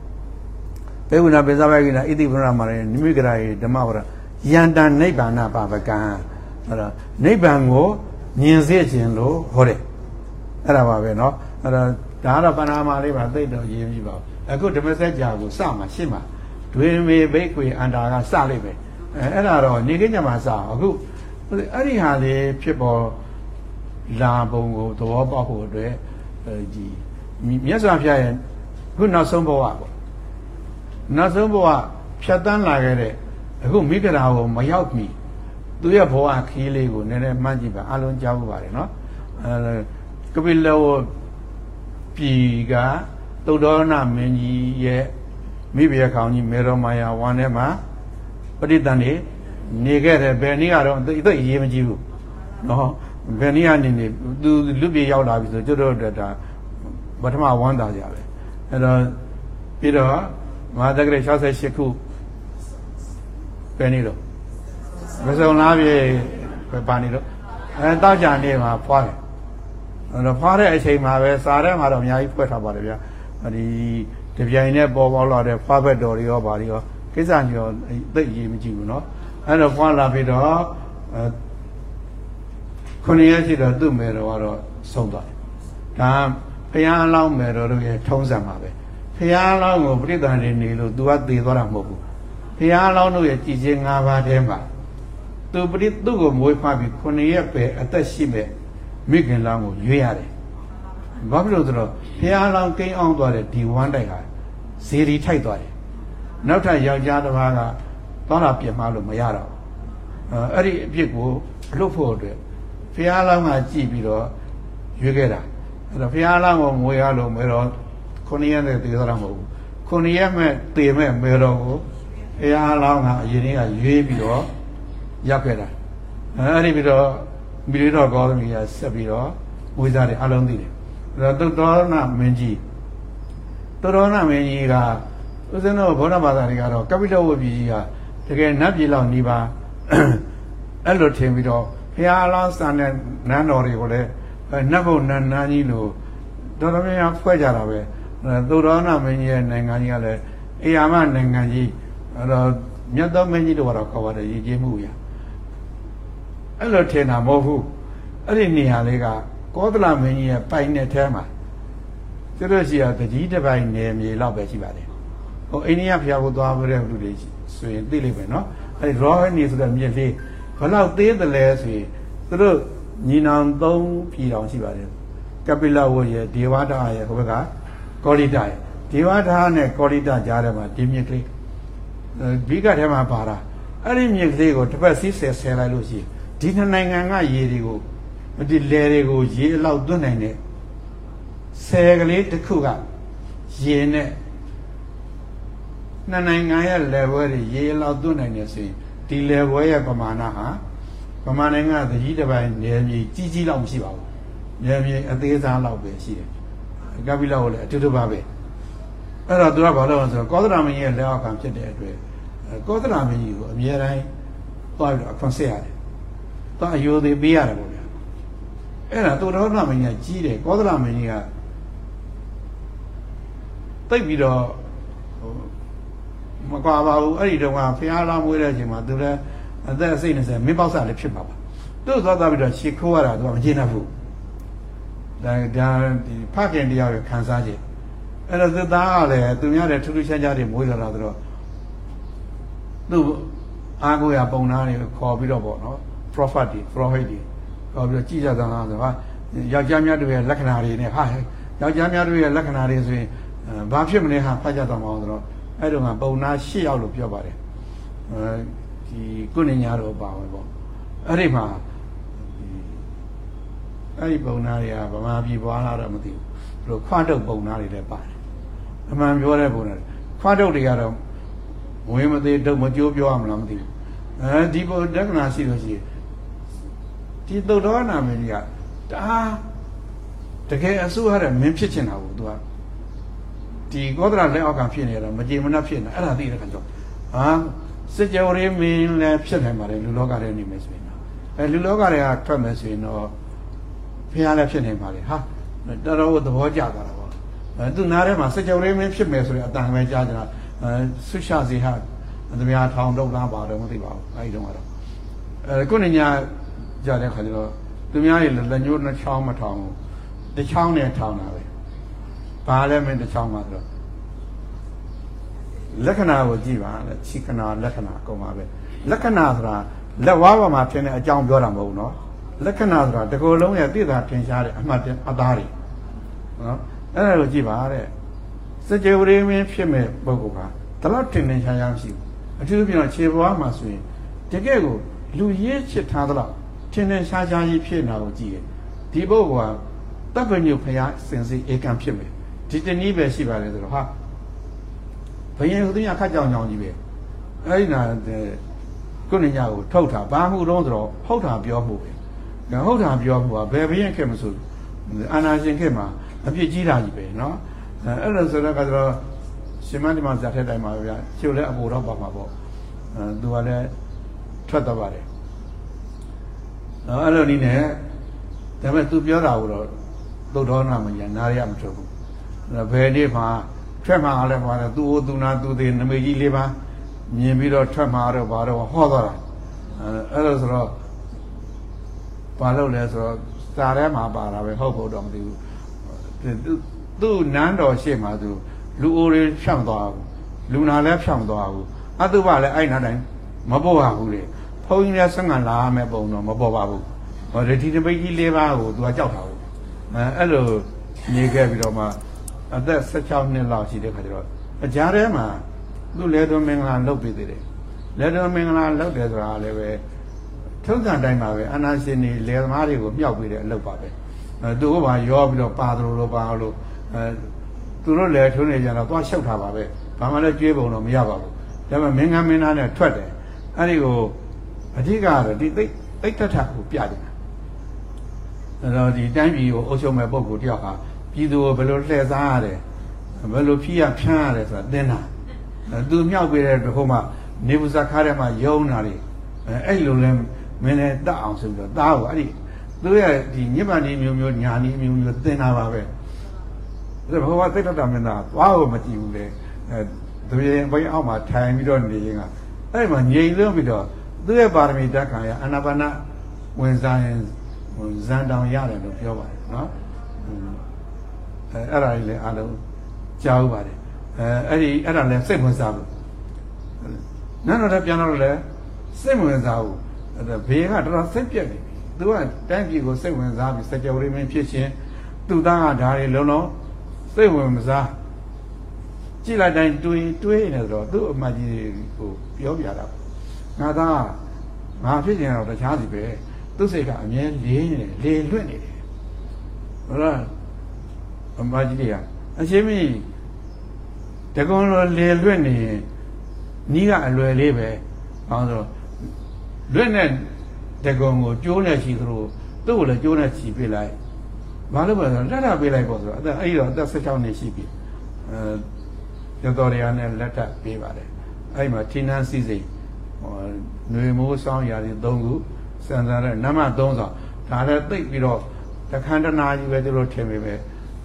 ဘေဝနာပိဇာဘကိနာဣတိပရမရနိမိကရာယဓမ္မဝရ ယန္တန်နိဗ္ဗာန်ပါပကံအဲ့တော့နိဗ္ဗာန်ကိုမြင်စေခြင်းလို့ဟောတယ်အဲ့ဒါပါပဲเนาะအဲ့တော့ဒါကတော့ပဏာမလေးပါသိတော့ရေးပြီးပါအခုဓမ္မစကြာကိုစမှာရှင်းမှာဒွေမေဘိတ်ခွေအန္တာကစလိုက်ပဲအဲအဲ့ဒါတော့နေကညမှာစအခုအဲ့ဒီဟာလေးဖြစ်ပေါ်လာပုံကိုသဘောပေါက်ဖို့အတွက်ဒီမြတ်စွာဘုရားရဲ့ခုနောက်ဆုံးဘဝပေါ့နောက်ဆုံးဘဝဖြတ်တန်းလာခဲ့တဲ့ အခုမိဂရာကိုမရောက်မီသူရဲ့ဘဝခီးလေးကိုနည်းနည်းမှန်းကြည့်ပါအလုံးကြားဖို့ပါတယ်နော်အဲကပိလောပြည်ကသုဒ္ဓနာမင်းကြီးရဲ့မိဖုရားခေါင်းကြီးမေရောမာယာဝမ်းထဲမှာပဋိသန္ဓေနေခဲ့တယ်ဘယ်နည်းကတော့အသိအရေးမကြီးဘူးနော်ဘယ်နည်းကနေနေသူလူပြေရောက်လာပြီဆိုကျွတ်တော့ဒါပထမဝမ်းသာကြပဲအဲ့တော့ပြီးတော့မဟာတက္ကရာ68ခု ပဲနေတော့မစုံလားပြေပါနေတော့အဲတောက်ကြနေမှာဖွာတယ်အဲ့တော့ဖွာတဲ့အချိန်မှာပဲစားထဲမှာတော့အများကြီးဖွက်ထားပါတယ်ဗျာဒီတပြိုင်နဲ့ပေါ်ပေါက်လာတဲ့ဖွာဘက်တော်တွေရောဗာတွေရောကိစ္စညောသိရေးမကြည့်ဘူးเนาะအဲ့တော့ဖွာလာပြီးတော့အဲခုနှစ်ရက်ရှိတော့သူ့မယ်တော်ကတော့ဆုံးသွားတယ်ဒါဖះအလောင်းမယ်တော်တို့ရဲ့ထုံးစံပါပဲဖះအလောင်းကိုပြိတ္တန်နေနေလို့ तू ကသေသွားတာမဟုတ်ဘူး ဘုရားလောင်းတို့ရဲ့ကြည်ချင်း၅ပါးထဲမှာသူပရိသူ့ကိုမွေးဖွားပြီးခုနှစ်ရက်ပဲအသက်ရှိမဲ့မိခင်လောင်းကိုရွေးရတယ်ဘာဖြစ်လို့ဆိုတော့ဘုရားလောင်းကိန်းအောင်သွားတဲ့ဒီဝမ်းတိုက်ဟာဇေဒီထိုက်သွားတယ်နောက်ထပ်ယောက်ျားတစ်ပါးကသွားတာပြင်မလို့မရတော့ဘူးအဲ့ဒီအဖြစ်ကိုလွတ်ဖို့အတွက်ဘုရားလောင်းကကြည့်ပြီးတော့ရွေးခဲ့တာအဲ့တော့ဘုရားလောင်းကိုမွေရလို့မဲတော့ခုနှစ်ရက်နဲ့တည်သွားတာမဟုတ်ဘူးခုနှစ်ရက်မဲ့တည်မဲ့မဲတော့ကို ဘုရားလောင်းကအရင်ကရွေးပြီးတော့ရောက်ခဲ့တာအဲ့ဒီပြီးတော့မိရိတော်ကောသမီးကဆက်ပြီးတော့မွေးစားတယ်အလုံးသိတယ်အဲ့တော့သုတ္တောနာမင်းကြီးသုတ္တောနာမင်းကြီးကဥစဉ်တော့ဘောဓဘာသာတွေကတော့ကပိတဝုပြည်ကြီးကတကယ်နတ်ပြည်လောက်နေပါအဲ့လိုထင်ပြီးတော့ဘုရားအလောင်းစံတဲ့နန်းတော်တွေကိုလည်းနတ်ဘုံနန်းနန်းကြီးလို့တော်တော်များများဖွဲ့ကြတာပဲသုတ္တောနာမင်းကြီးရဲ့နိုင်ငံကြီးကလည်းအေယာမနိုင်ငံကြီး အဲ့တော့မြတ်သောမင်းကြီးတို့ကတော့ခေါ်ပါတယ်ရည်ကြည်မှုရအဲ့လိုထင်တာမဟုတ်ဘူးအဲ့ဒီနေရာလေးကကောသလမင်းကြီးရဲ့ပိုင်တဲ့ထဲမှာသူတို့ရှိရတကြီးတစ်ပိုင်နယ်မြေလောက်ပဲရှိပါတယ်ဟိုအိန္ဒိယဖျားဖို့သွားကြတဲ့လူတွေဆိုရင်သိလိမ့်မယ်နော်အဲ့ဒီရောဟနီဆိုတဲ့မြစ်လေးဘလောက်သေးတယ်လဲဆိုရင်သူတို့ညီနောင်သုံးပြည်တော်ရှိပါတယ်ကပိလဝရဲ့ဒေဝတာရဲ့ဟိုဘက်ကကောလိတရဲ့ဒေဝတာနဲ့ကောလိတကြားထဲမှာဒီမြစ်ကလေး ဘိကထဲမှာပါတာအဲ့ဒီမြစ်ကလေးကိုတစ်ပတ်စီးဆယ်ဆယ်လိုက်လို့ရှိရင်ဒီနှစ်နိုင်ငံကရေတွေကိုဒီလယ်တွေကိုရေအလောက်သွင်းနိုင်တဲ့ဆယ်ကလေးတစ်ခုကရေနဲ့နှစ်နိုင်ငံရဲ့လယ်ဘွဲတွေရေအလောက်သွင်းနိုင်တယ်ဆိုရင်ဒီလယ်ဘွဲရဲ့ပမာဏဟာပမာဏကသကြီးတစ်ပိုင်းနယ်မြေကြီးကြီးလောက်မရှိပါဘူးနယ်မြေအသေးစားလောက်ပဲရှိတယ်ကပိလောက်လည်းအတူတူပါပဲ အဲ့တော့သူကဘာလို့လဲဆိုတော့ကောသရမင်းရဲ့လက်အောက်ခံဖြစ်တဲ့အတွက်ကောသရမင်းကြီးကိုအမြဲတမ်းသွားပြီးတော့အခွန်ဆက်ရတယ်သွားအယိုသေးပေးရတယ်ပေါ့ဗျာအဲ့ဒါသူတော်နာမင်းကြီးကြီးတယ်ကောသလမင်းကြီးကတိတ်ပြီးတော့မကွာပါဘူးအဲ့ဒီတုန်းကဖျားလာမွေးတဲ့အချိန်မှာသူလည်းအသက်စိတ်20မင်းပေါက်စားလည်းဖြစ်ပါပါသူ့သွားသွားပြီးတော့ရှ िख ိုးရတာသူကမကျေနပ်ဘူးဒါဒါဒီဖခင်တရားကိုခံစားခြင်း အဲ့တော့သသားကလည်းသူများတဲ့ထူးထူးခြားခြားတွေမွေးလာတာဆိုတော့သူ့အားကိုးရပုံနာတွေခေါ်ပြီးတော့ပေါ့နော် prophet တွေ prophet တွေဟောပြီးတော့ကြည်ကြသလားဆိုတော့ယောက်ျားများတွေရဲ့လက္ခဏာတွေနဲ့ဟာယောက်ျားများတွေရဲ့လက္ခဏာတွေဆိုရင်ဘာဖြစ်မလဲဟာဖတ်ကြတော့မအောင်ဆိုတော့အဲ့တော့ကပုံနာ၈ယောက်လို့ပြောပါတယ်အဲဒီကုဏညာတော့ပါဝင်ပေါ့အဲ့ဒီမှာအဲ့ဒီပုံနာတွေကဗမာပြည်ပွားလာတော့မသိဘူးသူတို့ခွားတုပ်ပုံနာတွေလည်းပါတယ် အမှန်ပြောတဲ့ပုံနာတွေခွားတုပ်တွေကတော့ဝင်းမသေးတုပ်မကြိုးပြောရမလားမသိဘူးအဲဒီပုံလက္ခဏာရှိလို့ရှိရင်ဒီသုတ်တော်နာမည်ကြီးကတအားတကယ်အစိုးရတဲ့မင်းဖြစ်ချင်တာကို तू ကဒီကောသရလက်အောက်ကဖြစ်နေတော့မကြေမနပ်ဖြစ်နေအဲ့ဒါသိတဲ့ခါကျတော့ဟာစစ်ကြောရေးမင်းလည်းဖြစ်နိုင်ပါတယ်လူလောကထဲနေမယ်ဆိုရင်တော့အဲလူလောကတွေကထွက်မယ်ဆိုရင်တော့ဖះလည်းဖြစ်နိုင်ပါလေဟာတော်တော်သဘောကျသွားတာပေါ့အဲ သူနားထဲမှာစစ်ကြောရေးမင်းဖြစ်မယ်ဆိုရင်အတန်ပဲကြားကြတာအဲဆွရှာစီဟာသမ ्या ထောင်တော့လားပါတော့မသိပါဘူးအဲဒီတော့ကတော့အဲခုနညာကြတဲ့ခါကျတော့သူများတွေလက်ညှိုးနှချောင်းမထောင်ဘူးတစ်ချောင်းနဲ့ထောင်တာပဲဘာလဲမင်းတစ်ချောင်းမှာဆိုတော့လက္ခဏာကိုကြည့်ပါလေခြိခဏလက္ခဏာကုန်ပါပဲလက္ခဏာဆိုတာလက်ဝါးပေါ်မှာဖြစ်တဲ့အကြောင်းပြောတာမဟုတ်ဘူးနော်လက္ခဏာဆိုတာတကောလုံးရဲ့သိတာထင်ရှားတဲ့အမှတ်အသားတွေနော် အဲ့ဒါကိုကြည့်ပါတဲ့စကြဝဠာမင်းဖြစ်မဲ့ပုဂ္ဂိုလ်ကတလောက်ထင်ထင်ရှားရှားမရှိဘူးအထူးသဖြင့်ခြေဘွားမှာဆိုရင်တကယ်ကိုလူရေးချစ်ထားသလောက်ထင်ထင်ရှားရှားကြီးဖြစ်နေတာကိုကြည့်ရင်ဒီပုဂ္ဂိုလ်ကတပ်ပညုဖရာစင်စီဧကံဖြစ်မယ်ဒီတနည်းပဲရှိပါတယ်ဆိုတော့ဟာဘယင်ဟိုတင်းရခတ်ကြောင်ကြောင်ကြီးပဲအဲ့ဒီနာကုဏညာကိုထုတ်တာဘာမှုတော့ဆိုတော့ဟုတ်တာပြောမှုပဲဟုတ်တာပြောမှုကဘယ်ဘယင်ခဲ့မဆိုအာနာရှင်ခဲ့မှာ အပြစ်ကြီးတာကြီးပဲเนาะအဲ့လိုဆိုတော့ကတော့ရှင်မဒီမှာဇာတ်ထဲတိုင်းမှာဗျာကျိုးလည်းအပူတော့ပါမှာပေါ့အဲသူကလည်းထွက်သွားပါတယ်နော်အဲ့လိုနည်းနဲ့ဒါပေမဲ့သူပြောတာကိုတော့သုတ်တော်နာမညာနားရမထွက်ဘူးဘယ်နေ့မှထွက်မှာလည်းပါတယ်သူ့ဟိုသူနာသူသေးနမိတ်ကြီးလေးပါမြင်ပြီးတော့ထွက်မှာတော့ဘာတော့ဟောသွားတာအဲ့လိုဆိုတော့ဘာလို့လဲဆိုတော့စာထဲမှာပါတာပဲဟုတ်ဖို့တော့မသိဘူး သူ့နန်းတော်ရှေ့မှာသူလူအိုတွေဖြောင်းသွားဘူးလူနာလည်းဖြောင်းသွားဘူးအတုပလည်းအဲ့နာတိုင်းမပေါ်ပါဘူးလေဘုန်းကြီးလည်းဆငန်လာမယ်ပုံတော့မပေါ်ပါဘူးဟောဒီတပိတ်ကြီးလေးပါးကိုသူကကြောက်တာဘူးအဲအဲ့လိုနေခဲ့ပြီးတော့မှအသက်16နှစ်လောက်ရှိတဲ့ခါကျတော့အကြားထဲမှာသူ့လေတော်မင်္ဂလာလုပ်ပေးသေးတယ်လေတော်မင်္ဂလာလုပ်တယ်ဆိုတာလည်းပဲထုံးစံတိုင်းပါပဲအနာရှင်တွေလေသမားတွေကိုမြောက်ပေးတဲ့အလုပ်ပါပဲအဲ သူကပါရောပြီးတော့ပါသလိုလိုပါလို့အဲသူတို့လည်းထုံးနေကြတော့သွားလျှောက်တာပါပဲဘာမှလည်းကြွေးပုံတော့မရပါဘူးဒါပေမဲ့မင်းကမင်းသားနဲ့ထွက်တယ်အဲ့ဒီကိုအဓိကကတော့ဒီသိသိတ္တထကိုပြတယ်အဲ့တော့ဒီတိုင်းပြည်ကိုအုပ်ချုပ်မဲ့ပုဂ္ဂိုလ်တယောက်ဟာပြည်သူကိုဘယ်လိုလှည့်စားရတယ်ဘယ်လိုဖြီးရဖြန်းရတယ်ဆိုတာသင်တာသူမြောက်ပေးတဲ့တခုမှနေဘူးဇခါထဲမှာယုံတာလေအဲ့လိုလဲမင်းလည်းတတ်အောင်ဆိုပြီးတော့သားကိုအဲ့ဒီ သူရဲ့ဒီညစ်ပါနေမျိုးမျိုးညာနေမျိုးမျိုးသင်တာပါပဲဒါဘုရားသိတ္တတာမင်းသားသွားကိုမကြည့်ဘူးလေအဲတပည့်ဘိုင်းအောက်မှာထိုင်ပြီးတော့နေရင်ကအဲ့မှာငြိမ်လွန်းပြီးတော့သူ့ရဲ့ပါရမီတက်ခံရအာနာပါနဝင်စားရင်ဇန်တောင်ရတယ်လို့ပြောပါတယ်နော်အဲအဲ့ဒါကြီးလည်းအားလုံးကြားဥပါတယ်အဲအဲ့ဒီအဲ့ဒါလည်းစိတ်ဝင်စားဘူးနန်းတော်လည်းပြန်တော့လည်းစိတ်ဝင်စားဘူးအဲ့ဘေးကတော်တော်စိတ်ပြက်နေပြီ သူကတိုင်းပြည်ကိုစိတ်ဝင်စားပြီးစကြဝဠာမင်းဖြစ်ခြင်းသူသားကဓာရီလုံးလုံးစိတ်ဝင်မစားကြည့်လိုက်တိုင်းတွေးတွေးနေတော့သူ့အမကြီးကိုပြောပြတာငါသားငါဖြစ်ခြင်းတော့တခြားစီပဲသူ့စိတ်ကအမြဲလေးနေတယ်လေလွတ်နေတယ်ဟုတ်လားအမကြီးတွေကအချင်းမီတကုံလိုလေလွတ်နေရင်နီးကအလွယ်လေးပဲဘာလို့ဆိုလွတ်နဲ့ တကုံကိုကျိုးနဲ့ချီသလိုသူ့ကိုလည်းကျိုးနဲ့ချီပြလိုက်ဘာလို့လဲဆိုတော့လက်ထပ်ပေးလိုက်ပေါ့ဆိုတော့အသက်အဲ့ဒီတော့အသက်16နှစ်ရှိပြီအဲရတော်ရရနဲ့လက်ထပ်ပေးပါတယ်အဲ့မှာထိနန်းစည်းစိမ်ဟိုຫນွေမိုးဆောင်းရာသီ၃ခုစံစားတဲ့နမ3ဆောင်ဒါလည်းသိပ်ပြီးတော့တခန္ဓနာကြီးပဲသူတို့ထင်ပေမဲ့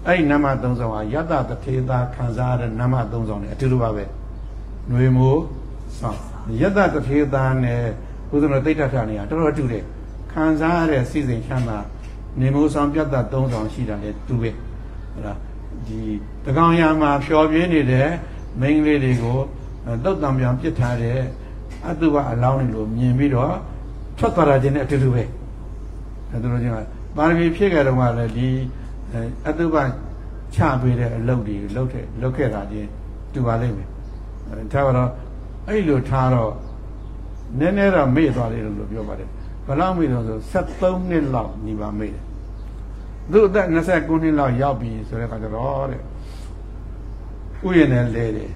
အဲ့ဒီနမ3ဆောင်ဟာယတတထေသာခံစားရတဲ့နမ3ဆောင်နဲ့အတူတူပါပဲຫນွေမိုးဆောင်းယတတထေသာနဲ့ ဘုရားတော်တိတ်တထနေရတော်တော်တူတယ်ခံစားရတဲ့စီစဉ်ချမ်းသာနေမိုးဆောင်ပြတ်သက်3ဆောင်ရှိတာလေတူပဲဟုတ်လားဒီတကောင်ရမှာဖျော်ပြင်းနေတဲ့မိန်းကလေးတွေကိုတုတ်တံပြောင်ပြစ်ထားတဲ့အတုပအလောင်းတွေလိုမြင်ပြီးတော့ထွက်သွားတာချင်းနဲ့အတူတူပဲအဲသူတို့ချင်းကပါရမီဖြစ်ကြတော့မှလည်းဒီအတုပချပေးတဲ့အလုပ်တွေလုပ်တဲ့လုပ်ခဲ့တာချင်းတူပါလိမ့်မယ်ဒါကတော့အဲ့လိုထားတော့ နည်းနည်းတော့မေ့သွားတယ်လို့ပြောပါတယ်ဘယ်လောက်မေ့တော့ဆို73နှစ်လောက်ညီပါမေ့တယ်သူအသက်29နှစ်လောက်ရောက်ပြီဆိုတဲ့အခါကျတော့တဲ့ဥယျာဉ်နဲ့လဲတယ်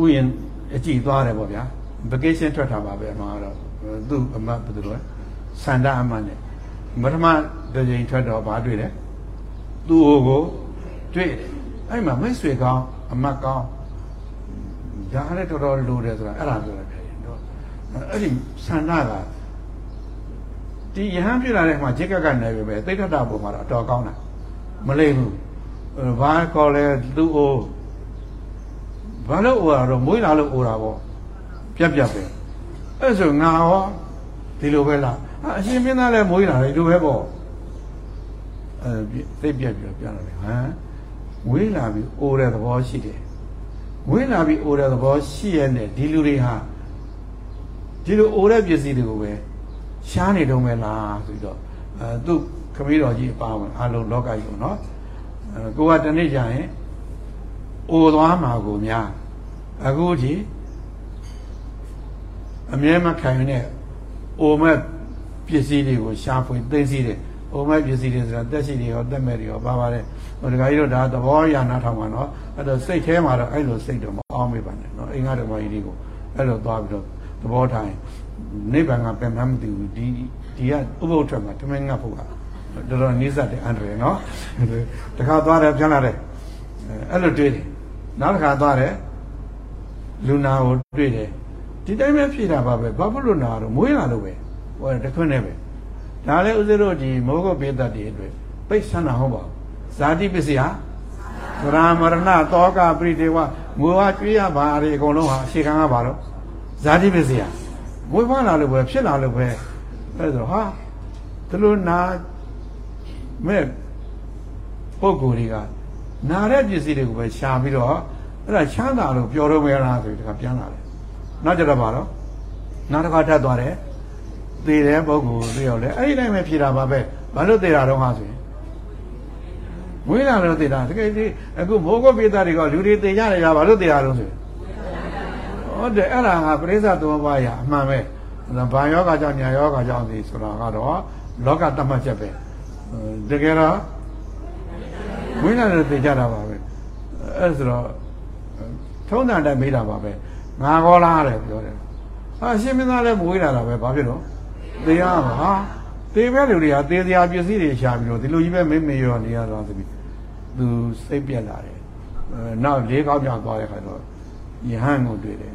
ဥယျာဉ်အကြည့်သွားတယ်ပေါ့ဗျာ vacation ထွက်တာပါပဲအမှတော့သူ့အမဘယ်လိုလဲစန္ဒအမနဲ့ပထမတစ်ချိန်ထွက်တော့ဘာတွေ့လဲသူ့ဟိုကိုတွေ့တယ်အဲ့မှာမိတ်ဆွေကောင်းအမတ်ကောင်းဒါလည်းတော်တော်လိုတယ်ဆိုတာအဲ့ဒါပြောတယ်ခင်ဗျတော့ အဲ့ဒီစန္ဒကဒီယဟန်ပြလာတဲ့မှာဂျက်ကကနေပဲပဲသိက္ခတပုံမှာတော့အတော်ကောင်းတာမလိမ့်ဘူးဘာခေါ်လဲသူ့အိုးဘာလို့အိုတာတော့မွေးလာလို့အိုတာပေါ့ပြက်ပြက်ပဲအဲ့ဆိုငါရောဒီလိုပဲလားအရှင်မင်းသားလည်းမွေးလာတယ်ဒီလိုပဲပေါ့အဲသိပြက်ပြက်ပြန်လာတယ်ဟမ်ဝေးလာပြီးအိုတဲ့သဘောရှိတယ်ဝေးလာပြီးအိုတဲ့သဘောရှိရတဲ့ဒီလူတွေဟာ ဒီလိုအိုတဲ့ပစ္စည်းတွေကိုပဲရှားနေတော့မယ်လားဆိုပြီးတော့အဲသူ့ခမည်းတော်ကြီးအပါဝင်အလုံးလောကကြီးကိုနော်အဲကိုကတနေ့ကျရင်အိုသွားမှာကိုများအခုဒီအမြဲမခံရတဲ့အိုမဲ့ပစ္စည်းတွေကိုရှားဖွေသိသိတယ်အိုမဲ့ပစ္စည်းတွေဆိုတာတက်ရှိတွေရောတက်မဲ့တွေရောပါပါတယ်ဟိုတခါကြီးတို့ဒါသဘောရနာထောင်မှာနော်အဲ့တော့စိတ်ထဲမှာတော့အဲ့လိုစိတ်တော့မအောင်မေးပါနဲ့နော်အင်္ဂါဓမ္မကြီးတွေကိုအဲ့လိုသွားပြီးတော့ သဘောထားရင်နိဗ္ဗာန်ကပြန်မှမသိဘူးဒီဒီကဥပုပ်ထွက်မှာတမင်ငတ်ဖို့ကတော်တော်နိစ္စတဲ့အန္တရာယ်နော်တခါသွားတယ်ပြန်လာတယ်အဲ့လိုတွေ့တယ်နောက်တစ်ခါသွားတယ်လူနာကိုတွေ့တယ်ဒီတိုင်းပဲဖြေတာပါပဲဘာဖြစ်လို့နာတော့မွေးလာလို့ပဲဟိုတခွန်းနဲ့ပဲဒါလည်းဥစ္စာတို့ဒီမောဂဘေဒတ်တွေအတွက်ပိတ်ဆန်းတာဟုတ်ပါဇာတိပစ္စယသရမရဏတောကပရိဒေဝငွေဝကျွေးရပါအရေအကုန်လုံးဟာအရှိခံကပါတော့ ဇာတိပစ္စယမွေးဖွားလာလို့ပဲဖြစ်လာလို့ပဲအဲဆိုဟာဒီလိုနာမဲ့ပုံကိုယ်တွေကနာတဲ့ပစ္စည်းတွေကိုပဲရှာပြီးတော့အဲ့ဒါချမ်းသာလို့ပြောတော့မရလားဆိုပြီးတခါပြန်လာတယ်နောက်ကြတော့ပါတော့နောက်တစ်ခါထပ်သွားတယ်သေတဲ့ပုဂ္ဂိုလ်တယောက်လဲအဲ့ဒီတိုင်းပဲဖြေတာပါပဲဘာလို့သေတာတော့ဟာဆိုရင်မွေးလာလို့သေတာတကယ်ကြီးအခုမိုးကုတ်ပိသားတွေကလူတွေသေကြတယ်ကြာဘာလို့သေရလို့ဆို ဟုတ်တယ်အဲ့ဒါကပရိစ္ဆသုံးပါးရအမှန်ပဲဘာယောဂကြောင့်ညာယောဂကြောင့်ဒီဆိုတာကတော့လောကတတ်မှတ်ချက်ပဲတကယ်တော့မွေးလာလို့သေကြတာပါပဲအဲ့ဆိုတော့ထုံးတန်တိုင်းမေးတာပါပဲငါကောလားတဲ့ပြောတယ်ဟာရှင်မင်းသားလည်းမွေးလာတာပဲဘာဖြစ်လို့သေရမှာဟာသေပဲလူတွေကသေစရာပစ္စည်းတွေရှာပြီးတော့ဒီလိုကြီးပဲမင်းမေရောနေရတော့ဆိုပြီးသူစိတ်ပြက်လာတယ်အဲနောက်လေးကောက်ပြောင်းသွားတဲ့ခါတော့ယဟန်ကိုတွေ့တယ်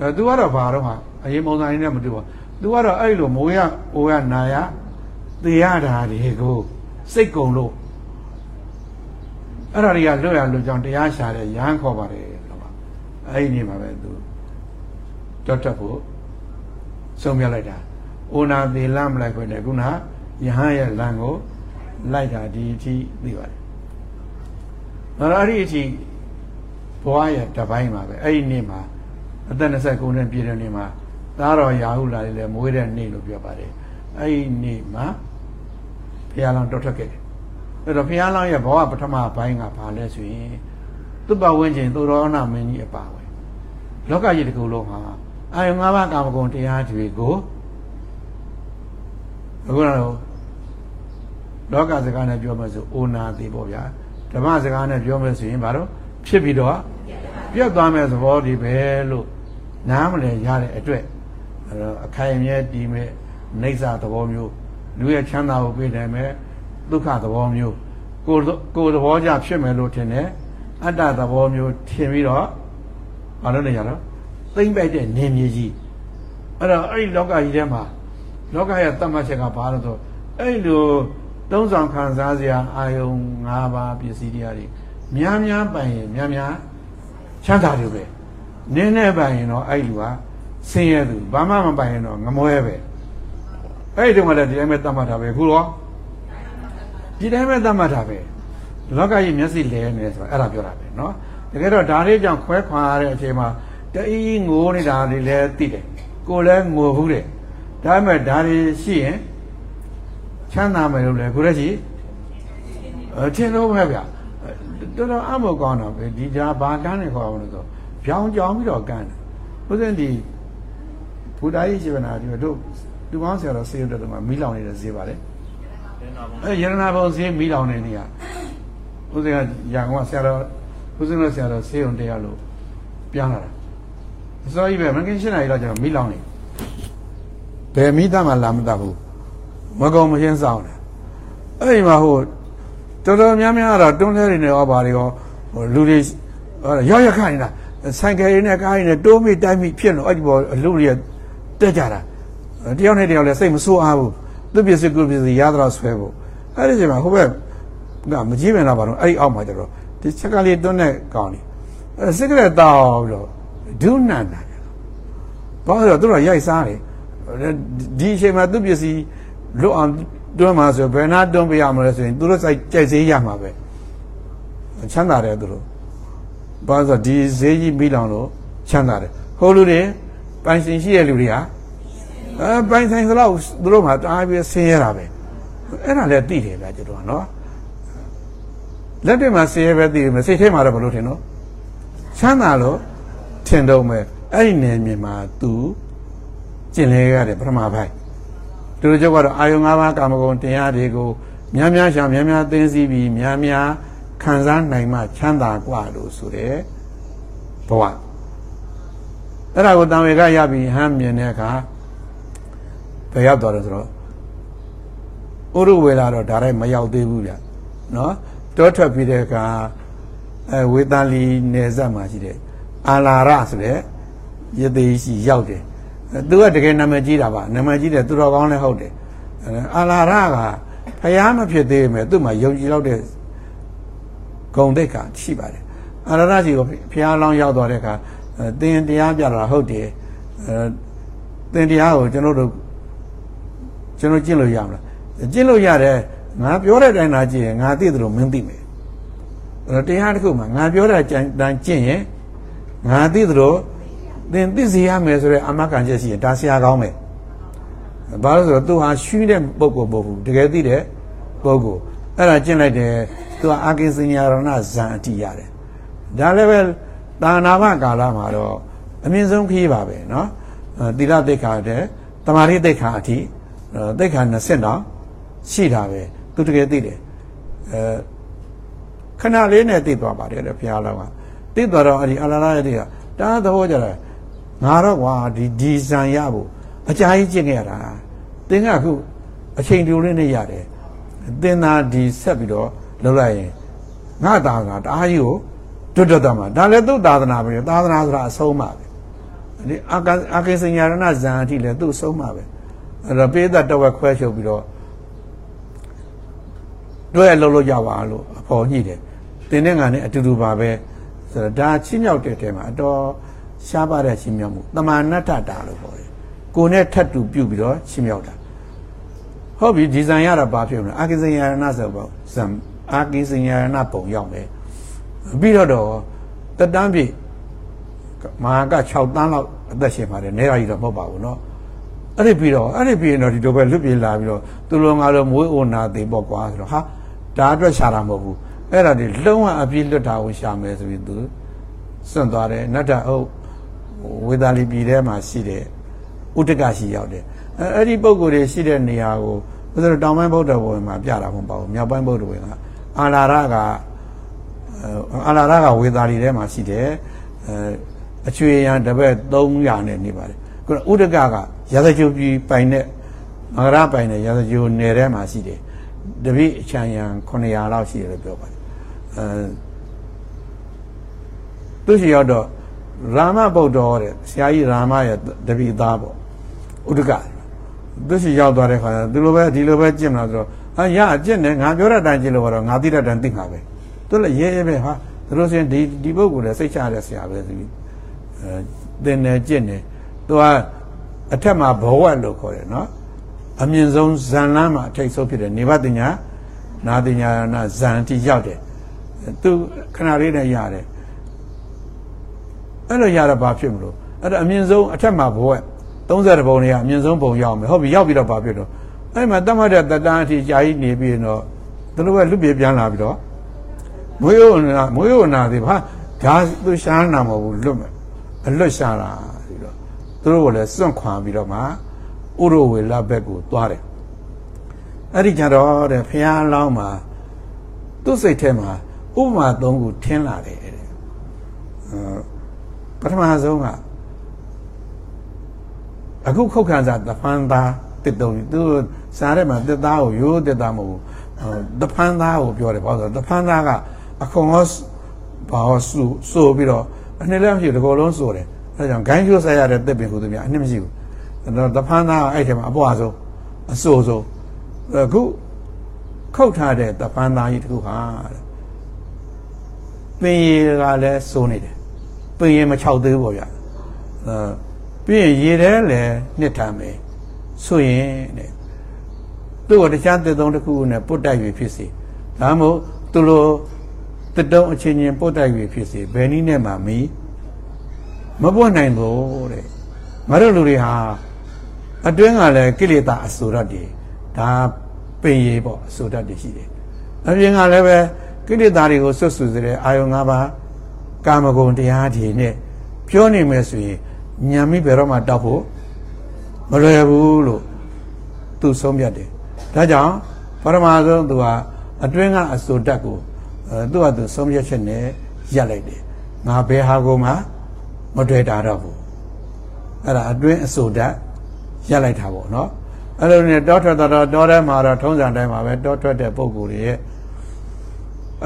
အဲသူကတော့ဘာတော့ဟာအရင်ပုံစံလေးနဲ့မတူပါသူကတော့အဲ့လိုမိုးရအိုးရနာရသေရတာတွေကိုစိတ်ကုံလို့အဲ့ဒါတွေကလွတ်ရလွတ်ကြောင်းတရားရှာတယ်ယဟန်ခေါ်ပါတယ်လို့ပါအဲ့ဒီနေ့မှာပဲသူတော်တက်ဖို့ဆုံးပြလိုက်တာအိုနာသေးလမ်းမလိုက်ခွင့်နဲ့ခုနယဟန်ရဲ့လမ်းကိုလိုက်တာဒီအထိသိပါတယ်။ဒါတော့အဲ့ဒီအထိဘဝရဲ့တပိုင်းမှာပဲအဲ့ဒီနေ့မှာ အသက်29နှစ်ပြည့်တဲ့နေ့မှာသားတော်ရာဟုလာလေးလည်းမွေးတဲ့နေ့လို့ပြောပါတယ်။အဲ့ဒီနေ့မှာဘုရားလောင်းတော်ထွက်ခဲ့တယ်။အဲ့တော့ဘုရားလောင်းရဲ့ဘဝပထမပိုင်းကဘာလဲဆိုရင်သူ့ဘဝဝင်ခြင်းသူတော်နာမင်းကြီးအပါဝင်လောကကြီးတစ်ခုလုံးဟာအာယုံ၅ပါးကာမဂုဏ်တရားတွေကိုအခုတော့လောကစကားနဲ့ပြောမယ်ဆိုအိုနာသေးပေါ့ဗျာဓမ္မစကားနဲ့ပြောမယ်ဆိုရင်ဘာလို့ဖြစ်ပြီးတော့ပြတ်သွားမဲ့သဘောဒီပဲလို့ နားမလည်ရတဲ့အတွက်အဲ့တော့အခိုင်အမြဲတည်မဲ့နေစာသဘောမျိုးလူရဲ့ချမ်းသာကိုပေးတယ်မဲ့ဒုက္ခသဘောမျိုးကိုကိုသဘောကြဖြစ်မယ်လို့ထင်တယ်အတ္တသဘောမျိုးထင်ပြီးတော့ဘာလို့လဲရတော့သိမ့်ပိုက်တဲ့နေမြေကြီးအဲ့တော့အဲ့ဒီလောကကြီးထဲမှာလောကရဲ့တတ်မှတ်ချက်ကဘာလို့ဆိုအဲ့လိုသုံးဆောင်ခံစားစရာအာယုံ၅ပါးပစ္စည်းတရားတွေများများပိုင်ရင်များများချမ်းသာတယ်ပဲ နင်းနဲ့ပိုင်ရင်တော့အဲ့လူကဆင်းရဲသူဘာမှမပိုင်ရင်တော့ငမွဲပဲအဲ့ဒီတုန်းကလည်းဒီတိုင်းပဲတတ်မှတ်တာပဲခုတော့ဒီတိုင်းပဲတတ်မှတ်တာပဲလောကကြီးမျက်စိလဲနေတယ်ဆိုတာအဲ့ဒါပြောတာပဲเนาะတကယ်တော့ဒါလေးကြောင့်ခွဲခွာရတဲ့အချိန်မှာတအီးငိုနေတာလေးလည်းသိတယ်ကိုလည်းငိုဘူးတဲ့ဒါပေမဲ့ဒါတွေရှိရင်ချမ်းသာမယ်လို့လေကိုရက်ကြီးအထင်လို့ပဲဗျတော်တော်အမောကောင်းတော့ပဲဒီကြားဘာကန်းနေခေါ်အောင်လို့ဆို ဗျောင်းကြောင်ပြီးတော့ကန်းတယ်ဥစဉ်ဒီဘုရားကြီးရှင်နာဒီတို့လူပေါင်းဆရာတော်ဆေးရုံတော်မှာမီးလောင်နေတဲ့ဈေးပါလေအဲရတနာဘုံဈေးမီးလောင်နေနေရဥစဉ်ကရန်ကုန်ကဆရာတော်ဥစဉ်ကဆရာတော်ဆေးရုံတရားလို့ပြန်လာတာအစောကြီးပဲမကင်းရှင်းနိုင်တော့ကျတော့မီးလောင်နေဘယ်မိသားမှလာမတတ်ဘူးမကုံမရှင်းဆောင်တယ်အဲ့ဒီမှာဟိုတော်တော်များများတော့တွန်းလဲတွေနဲ့ဟောပါတွေရောဟိုလူတွေရောက်ရခနေတာ ဆိုင်ကယ်တွေနဲ့ကားတွေနဲ့တိုးမိတိုက်မိဖြစ်လို့အဲ့ဒီပေါ်လူတွေတက်ကြတာတယောက်နဲ့တယောက်လည်းစိတ်မဆိုးအားဘူးသူပစ္စည်းကိုပစ္စည်းရတော့ဆွဲဖို့အဲ့ဒီချိန်မှာဟိုဘက်ကမကြည့်မလားပါတော့အဲ့ဒီအောက်မှာကျတော့ဒီချက်ကလေးတွန်းတဲ့ကောင်လေးအဲစိတ်ကလေးတောက်ပြီးတော့ဒုနန္နာဘာလို့လဲသူတို့ရိုက်စားတယ်ဒီအချိန်မှာသူပစ္စည်းလွတ်အောင်တွန်းမှာဆိုဘယ်နာတွန်းပြရမလဲဆိုရင်သူတို့စိုက်ကြိုက်စေးရမှာပဲချမ်းသာတယ်သူတို့ ဘာလို့ဒီဈေးကြီးပြီးလောင်လို့ချမ်းသာတယ်ဟိုလူတွေပိုင်ရှင်ရှိတဲ့လူတွေဟာအဲပိုင်ဆိုင်သလောက်သူတို့မှတားပြီးဆင်းရဲတာပဲအဲ့ဒါလည်းသိတယ်ဗျာကျွန်တော်ကနော်လက်တွေမှာဆင်းရဲပဲသိတယ်မစိတ်ထဲမှာတော့ဘလို့ထင်နော်ချမ်းသာလို့ထင်တော့မယ်အဲ့ဒီနေမြေမှာ तू ကျင်လဲရတယ်ပထမပိုင်းသူတို့ကြောက်ကတော့အာယုံ၅ပါးကာမဂုဏ်တရားတွေကိုများများရှာများများသိသိပြီးများများ ခံစားနိုင်မှချမ်းသာกว่าလို့ဆိုတဲ့ဘဝအဲ့ဒါကိုတံဝေကရပြီးဟမ်းမြင်တဲ့အခါဘယ်ရောက်သွားတယ်ဆိုတော့ဥရုဝေလာတော့ဒါတိုင်းမရောက်သေးဘူးဗျနော်တောထွက်ပြီးတဲ့အခါအဲဝေသာလီနယ်စပ်မှာရှိတဲ့အာလာရဆိုတဲ့ရသေးရှိရောက်တယ်သူကတကယ်နာမည်ကြီးတာပါနာမည်ကြီးတယ်သူတော်ကောင်းလည်းဟုတ်တယ်အာလာရကဖျားမဖြစ်သေးပေမဲ့သူ့မှာယုံကြည်လောက်တဲ့ ဂုံတိတ်ကရှိပါတယ်အာရရကြီးကိုဖျားလောင်းရောက်သွားတဲ့အခါသင်တရားပြတာဟုတ်တယ်အဲသင်တရားကိုကျွန်တော်တို့ကျွန်တော်ကျင့်လို့ရမလားကျင့်လို့ရတယ်ငါပြောတဲ့အတိုင်းသာကျင့်ရင်ငါသိတယ်လို့မင်းသိမယ်အဲတရားတစ်ခုမှာငါပြောတဲ့အတိုင်းကျင့်ရင်ငါသိတယ်လို့သင်သိစေရမယ်ဆိုတဲ့အမကန်ချက်ရှိရင်ဒါဆရာကောင်းမယ်ဘာလို့ဆိုတော့သူဟာရှင်းတဲ့ပုံကိုမဟုတ်ဘူးတကယ်သိတဲ့ပုံကိုအဲ့ဒါကျင့်လိုက်တယ် သူ သူကအာကိစညာရဏဇံအတိရတယ်ဒါလည်းပဲတာနာမကာလမှာတော့အမြင့်ဆုံးခရီးပါပဲเนาะသီလသိက္ခာတဲ့တမာရိသိက္ခာအထိသိက္ခာ20တောင်ရှိတာပဲသူတကယ်သိတယ်အဲခဏလေးနဲ့သိသွားပါတယ်လေဘုရားတော်ကသိသွားတော့အဲ့ဒီအလာလာရဲ့ကတားသဘောကြတယ်ငါတော့ကွာဒီဒီဇံရဖို့အကြာကြီးကျင့်ခဲ့ရတာသင်ကအခုအချိန်တူလေးနဲ့ရတယ်သင်သာဒီဆက်ပြီးတော့ လုပ်လိုက်ရင်ငါသားကတအားကြီးကိုတွတ်တွတ်တော့မှာဒါလည်းသူ့သာသနာပဲသာသနာဆိုတာအဆုံးပါပဲဒီအာကအာကေစညာရဏဇံအထိလည်းသူ့ဆုံးပါပဲအဲ့တော့ပေးသက်တော့ခွဲချုပ်ပြီးတော့တွဲလှုပ်လို့ရပါလို့အဖော်ညှိတယ်တင်းတဲ့ငါနဲ့အတူတူပါပဲဆိုတော့ဒါချင်းမြောက်တဲ့တဲမှာအတော်ရှားပါတဲ့ချင်းမြောက်မှုတမာနတ္ထတာလို့ခေါ်တယ်ကိုနဲ့ထပ်တူပြုတ်ပြီးတော့ချင်းမြောက်တာဟုတ်ပြီဒီဇိုင်ရတာဘာဖြစ်မလဲအာကိစညာရဏဆိုပေါ့ဇံ အာကိစညာရဏပုံရောက်မယ်ပြီးတော့တော့တတန်းပြည့်မဟာက6တန်းလောက်အသက်ရှင်ပါတယ်နေရာကြီးတော့မဟုတ်ပါဘူးเนาะအဲ့ဒီပြီးတော့အဲ့ဒီပြီးရင်တော့ဒီလိုပဲလွတ်ပြေးလာပြီးတော့သူလိုငါလိုမွေးအိုနာသေးပေါ့ကွာဆိုတော့ဟာဒါအတွက်ရှာတာမဟုတ်ဘူးအဲ့ဒါဒီလုံးဝအပြည့်လွတ်တာကိုရှာမယ်ဆိုပြီးသူစွန့်သွားတယ်နတ်တအုပ်ဝေသာလီပြည်ထဲမှာရှိတဲ့ဥတကရှိရောက်တယ်အဲ့ဒီပုံကိုယ်တွေရှိတဲ့နေရာကိုဘုရားတောင်ပိုင်းဗုဒ္ဓဘုံမှာပြတာမဟုတ်ပါဘူးမြောက်ပိုင်းဗုဒ္ဓဘုံက အာလာရကအာလာရကဝေသာလီထဲမှာရှိတယ်အဲအချွေရန်တပည့်300နဲ့နေပါတယ်ခုဥဒကကရာဇဂျိုပြည်ပိုင်တဲ့မဂရပိုင်တဲ့ရာဇဂျိုနယ်ထဲမှာရှိတယ်တပိအချံရန်900လောက်ရှိတယ်လို့ပြောပါတယ်အဲသူရှိရောက်တော့ရာမဗုဒ္ဓတဲ့ဆရာကြီးရာမရဲ့တပိသားပေါ့ဥဒကသူရှိရောက်သွားတဲ့ခါကျသူလိုပဲဒီလိုပဲကြင့်လာဆိုတော့ ဟာရအကျင့်နဲ့ငါပြောတဲ့အတိုင်းကြည့်လို့တော့ငါသိတဲ့တိုင်းသိမှာပဲသူလည်းရဲရဲပဲဟာသူတို့စင်ဒီဒီပုဂ္ဂိုလ်လည်းစိတ်ချရတဲ့ဆရာပဲဆိုပြီးအဲသင်တယ်ကြင့်တယ်သူကအထက်မှာဘဝလို့ခေါ်တယ်နော်အမြင့်ဆုံးဇန်လန်းမှာအထိတ်ဆုံးဖြစ်တယ်နေဘတညာနာတညာနာဇန်တိရောက်တယ်သူခဏလေးနဲ့ရတယ်အဲ့လိုရတာဘာဖြစ်မလို့အဲ့ဒါအမြင့်ဆုံးအထက်မှာဘဝ30ဘုံတွေကအမြင့်ဆုံးဘုံရောက်မယ်ဟုတ်ပြီရောက်ပြီးတော့ဘာဖြစ်တော့ အဲ့မှာတတ်မှတ်တဲ့တတန်းအထိကြာကြီးနေပြီးတော့သူတို့ကလွတ်ပြေးပြန်လာပြီးတော့မွေးရုံနာမွေးရုံနာသေးဘာဒါသူရှားနာမဟုတ်ဘူးလွတ်မယ်အလွတ်ရှာတာပြီးတော့သူတို့ကလည်းစွန့်ခွာပြီးတော့မှဥရဝေလဘက်ကိုသွားတယ်အဲ့ဒီကြတော့တဲ့ဖះလောင်းမှာသူ့စိတ်ထဲမှာဥပမာ၃ခုထင်းလာတယ်တဲ့ပထမဆုံးကအခုခုတ်ခါစားတဖန်သား တစ်တုံသူစားထဲမှာတစ်သားကိုရိုးတစ်သားမဟုတ်ဘူးတဖန်သားကိုပြောတယ်ဘာလို့လဲတဖန်သားကအခွန်ရောဘာလို့ဆူဆိုပြီးတော့အနှစ်လည်းမရှိဘူးဒီကောလုံးဆိုတယ်အဲဒါကြောင့်ဂိုင်းကျိုးဆက်ရတဲ့တစ်ပင်ဟူသူများအနှစ်မရှိဘူးတော့တဖန်သားအဲ့ထဲမှာအပွားဆုံးအဆိုးဆုံးအခုခုတ်ထားတဲ့တဖန်သားကြီးတခုဟာပင်ရည်ကလည်းစိုးနေတယ်ပင်ရည်မချောက်သေးဘူးပေါ့ဗျာအဲပြီးရင်ရေထဲလည်းနှစ်ထမ်းမယ် ဆိုရင်တဲ့သူ့ကိုတခြားတစ်သုံးတစ်ခုနဲ့ပုတ်တိုက်ပြီးဖြစ်စီဒါမှမဟုတ်သူလိုတတုံးအချင်းချင်းပုတ်တိုက်ပြီးဖြစ်စီဘယ်နည်းနဲ့မှမီမပွတ်နိုင်ဘူးတဲ့ငါတို့လူတွေဟာအတွင်းကလည်းကိလေသာအဆိုရတ်တွေဒါပင်ရည်ပေါ့အဆိုတတ်တွေရှိတယ်အပြင်ကလည်းပဲကိလေသာတွေကိုဆွတ်ဆူစေတဲ့အာယုံ၅ပါးကာမဂုဏ်တရားတွေနဲ့ပြောနေမယ်ဆိုရင်ညံမိဘယ်တော့မှတောက်ဖို့ မလွယ်ဘူးလို့သူဆုံးဖြတ်တယ်ဒါကြောင့်ပရမဆုံးသူကအတွင်းကအစိုးတက်ကိုအဲသူကသူဆုံးဖြတ်ချက်နဲ့ရက်လိုက်တယ်ငါဘယ်ဟာကိုမှမတွေ့တာတော့ဘူးအဲ့ဒါအတွင်းအစိုးတက်ရက်လိုက်တာပေါ့နော်အဲ့လိုနဲ့တောထွက်တော့တောထဲမှာတော့ထုံးစံတိုင်းမှာပဲတောထွက်တဲ့ပုံကိုယ်ရဲ့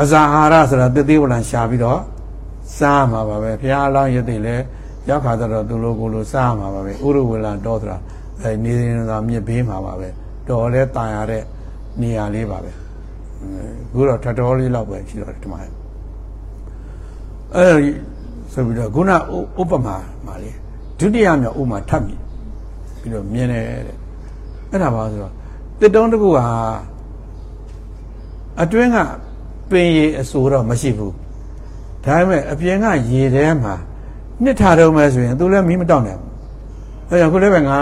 အစာအာဟာရဆိုတာတတိဝလံရှာပြီးတော့စားမှာပါပဲဘုရားအလောင်းရည်သိလဲ ရောက်ခါတော့သူလိုကိုလိုစားမှာပါပဲဥရဝေလတောဆိုတာအဲနေနေတာမြစ်ဘေးမှာပါပဲတော်လဲတာရတဲ့နေရာလေးပါပဲအခုတော့ထတော်လေးလောက်ပဲရှိတော့တယ်ဒီမှာအဲဆိုပြီးတော့ခုနဥပမာမှာလေဒုတိယမြောက်ဥမာထပ်ပြီးပြီးတော့မြင်တယ်တဲ့အဲ့ဒါပါဆိုတော့တစ်တုံးတစ်ခုဟာအတွင်းကပင်ရည်အဆိုတော့မရှိဘူးဒါပေမဲ့အပြင်ကရေထဲမှာ နှစ်ထားတော့မယ်ဆိုရင်သူလည်းမီးမတောက်နိုင်ဘူးအဲကြောင့်ခုလည်းပဲငါ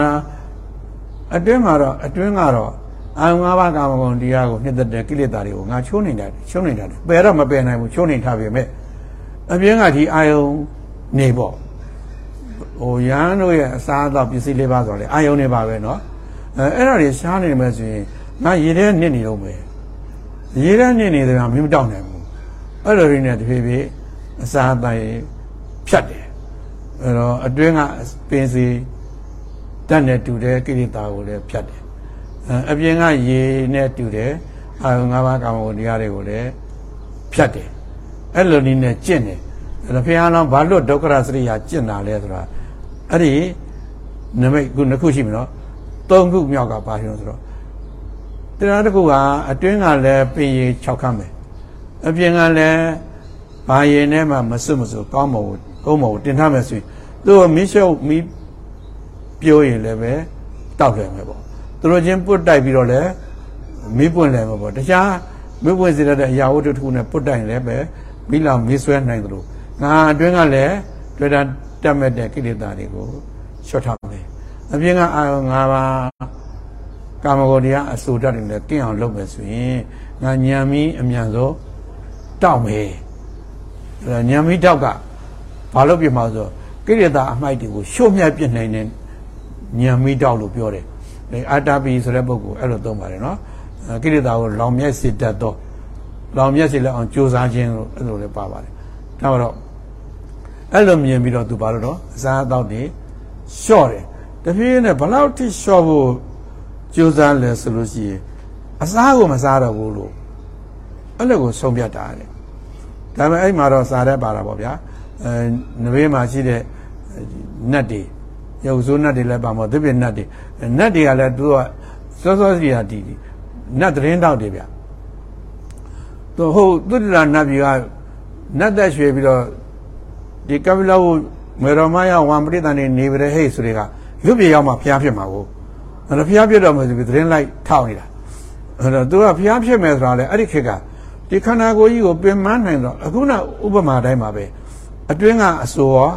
အတွင်းမှာတော့အတွင်းကတော့ အာယုံ၅ပါးကာမဂုဏ်တရားကိုနှစ်သက်တဲ့ကိလေသာတွေကိုငါချိုးနေတာချိုးနေတာပယ်တော့မပယ်နိုင်ဘူးချိုးနေထားပြီမဲ့အပြင်းကဒီအာယုံနေပေါ့ဟိုရန်တို့ရဲ့အစားအသောက်ပစ္စည်းလေးပါဆိုတော့လေအာယုံနေပါပဲเนาะအဲအဲ့ဒါတွေရှားနေမယ်ဆိုရင်ငါရေထဲနစ်နေတော့မယ်ရေထဲနစ်နေတယ်ကမင်းမတောက်နိုင်ဘူးအဲ့လိုရင်းနဲ့တဖြည်းဖြည်းအစားအသောက်ဖြတ်တယ် အဲ့တော့အတွင်းကပင်စီတတ်နဲ့တူတဲ့ကိရိတာကိုလည်းဖြတ်တယ်အပြင်ကရေနဲ့တူတယ်အာယုံ၅ပါးကာမဂုဏ်တရားတွေကိုလည်းဖြတ်တယ်အဲ့လိုနည်းနဲ့ကျင့်တယ်အဲ့တော့ဘုရားလောင်းဘာလို့ဒုက္ခရစရိယာကျင့်တာလဲဆိုတာအဲ့ဒီနမိတ်ခုနှစ်ခုရှိပြီနော်သုံးခုမြောက်ကပါရှင်ဆိုတော့တရားတစ်ခုကအတွင်းကလည်းပင်ရည်6ခမ်းမယ်အပြင်ကလည်းဘာရည်နဲ့မှမစွတ်မစွတ်ကောင်းမဟုတ် ကုန်းမဟုတ်တင်ထားမယ်ဆိုရင်သူ့မီးရှုပ်မီးပြိုးရင်လည်းပဲတောက်တယ်မယ်ပေါ့သူတို့ချင်းပုတ်တိုက်ပြီးတော့လည်းမီးပွင့်လည်းမယ်ပေါ့တခြားမီးပွင့်စေတဲ့အရာဝတ္ထုတစ်ခုနဲ့ပုတ်တိုက်လည်းပဲမီးလောင်မီးဆွဲနိုင်တယ်လို့ငါအတွင်းကလည်းတွေ့တာတက်မဲ့တဲ့ကိလေသာတွေကိုလျှော့ထားမယ်အပြင်ကအာငါးပါးကာမဂုဏ်တရားအဆူတတ်တယ်လည်းကင်းအောင်လုပ်မယ်ဆိုရင်ငါညံမီအမြန်ဆုံးတောက်မယ်ညံမီတောက်က ဘာလို့ပြမှာဆိုကိလေသာအမိုက်တွေကိုရှို့မြတ်ပြစ်နိုင်တဲ့ညံမီတောက်လို့ပြောတယ်အာတာပီဆိုတဲ့ပုဂ္ဂိုလ်အဲ့လိုသုံးပါတယ်နော်ကိလေသာကိုလောင်မြဲစေတတ်သောလောင်မြဲစေလက်အောင်ကြိုးစားခြင်းလို့အဲ့လိုလည်းပါပါတယ်ဒါတော့အဲ့လိုမြင်ပြီးတော့သူဘာလို့တော့အစားအသောက်တွေလျှော့တယ်တဖြည်းနဲ့ဘလောက်ထိလျှော့ဖို့ကြိုးစားလဲဆိုလို့ရှိရင်အစားကိုမစားတော့ဘူးလို့အဲ့လိုကိုဆုံးဖြတ်တာလေဒါပေမဲ့အဲ့မှာတော့စားတတ်ပါတာပေါ့ဗျာ အဲနဘေးမှာရှိတဲ့နတ်တွေရုပ်ဆိုးနတ်တွေလည်းပါမှာသစ်ပင်နတ်တွေနတ်တွေကလည်းသူကစောစောစီဟာတီနတ်သတင်းတောက်တွေဗျသူဟုတ်သုတ္တရာနတ်ပြည်ကနတ်သက်ရွှေပြီးတော့ဒီကပိလဝမေရမယဝံပရိသန်နေနေပြတဲ့ဟိတ်ဆိုတွေကလွတ်ပြေရောက်မှဖျားဖြစ်မှာကိုအဲ့တော့ဖျားဖြစ်တော့မှဆိုပြီးသတင်းလိုက်ထောက်နေတာအဲ့တော့သူကဖျားဖြစ်မယ်ဆိုတာလေအဲ့ဒီခေတ်ကဒီခန္ဓာကိုယ်ကြီးကိုပင်မနိုင်တော့အခုနဥပမာတိုင်းပါပဲ အတွင်းကအစိုးရော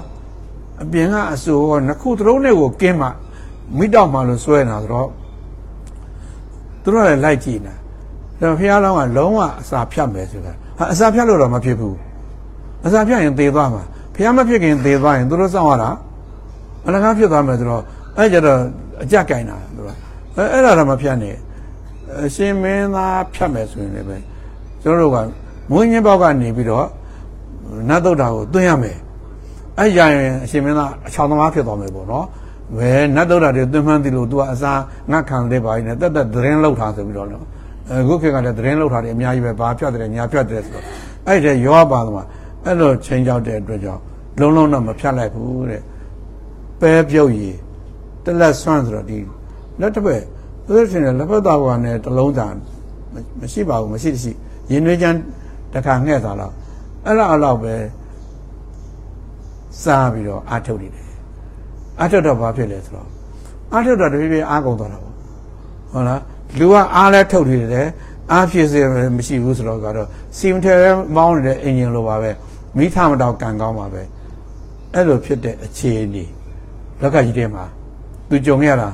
အပြင်ကအစိုးရောနှစ်ခုသလုံးနဲ့ကိုကင်းမှမိတော့မှလို့စွဲနေတာဆိုတော့သူတို့လည်းလိုက်ကြည့်နေတာဒါဖះလောင်းကလုံးဝအစာဖြတ်မယ်ဆိုတာဟာအစာဖြတ်လို့တော့မဖြစ်ဘူးအစာဖြတ်ရင်သေသွားမှာဖះမဖြစ်ခင်သေသွားရင်သူတို့စောင့်ရတာအလကားဖြစ်သွားမယ်ဆိုတော့အဲ့ကြတော့အကြက်ကင်တာသူတို့အဲ့အဲ့ဒါတော့မဖြတ်နဲ့အရှင်မင်းသားဖြတ်မယ်ဆိုရင်လည်းပဲကျွန်တော်တို့ကမွေးညင်းပေါက်ကနေပြီးတော့ နတ်သုဒ္ဓါကိုသွင်းရမယ်အဲ့ရရင်အရှင်မင်းသားအချောင်သမားဖြစ်သွားမယ်ပေါ့နော်ဘယ်နတ်သုဒ္ဓါတွေသွင်းမှန်းသိလို့ तू ကအစားငတ်ခံတဲ့ပါရင်တက်တက်သတင်းလောက်ထားဆိုပြီးတော့နော်အခုခေတ်ကလည်းသတင်းလောက်ထားတယ်အများကြီးပဲဘာဖြတ်တယ်ညာဖြတ်တယ်ဆိုတော့အဲ့ဒီရောပါသမားအဲ့လိုချိန်ကြောက်တဲ့အတွက်ကြောင့်လုံးလုံးတော့မဖြတ်လိုက်ဘူးတဲ့ပဲပြုတ်ရည်တလက်ဆွမ်းဆိုတော့ဒီလက်တစ်ဖက်သူတို့ရှင်လက်ဖက်သားကနဲ့တလုံးသားမရှိပါဘူးမရှိရှိရင်နှွေးချမ်းတခါငှဲ့သွားတော့ အဲ့လောက်အဲ့လောက်ပဲစားပြီးတော့အာထုတ်နေတယ်အာထုတ်တော့ဘာဖြစ်လဲဆိုတော့အာထုတ်တော့တဖြည်းဖြည်းအားကုန်သွားတာပေါ့ဟုတ်လားလူကအားလဲထုတ်နေတယ်အားဖြစ်စေမရှိဘူးဆိုတော့ကတော့စီမထဲမောင်းနေတဲ့အင်ဂျင်လိုပါပဲမိထမတော့ကန်ကောင်းပါပဲအဲ့လိုဖြစ်တဲ့အခြေအနေလောကကြီးထဲမှာသူကြုံရတာ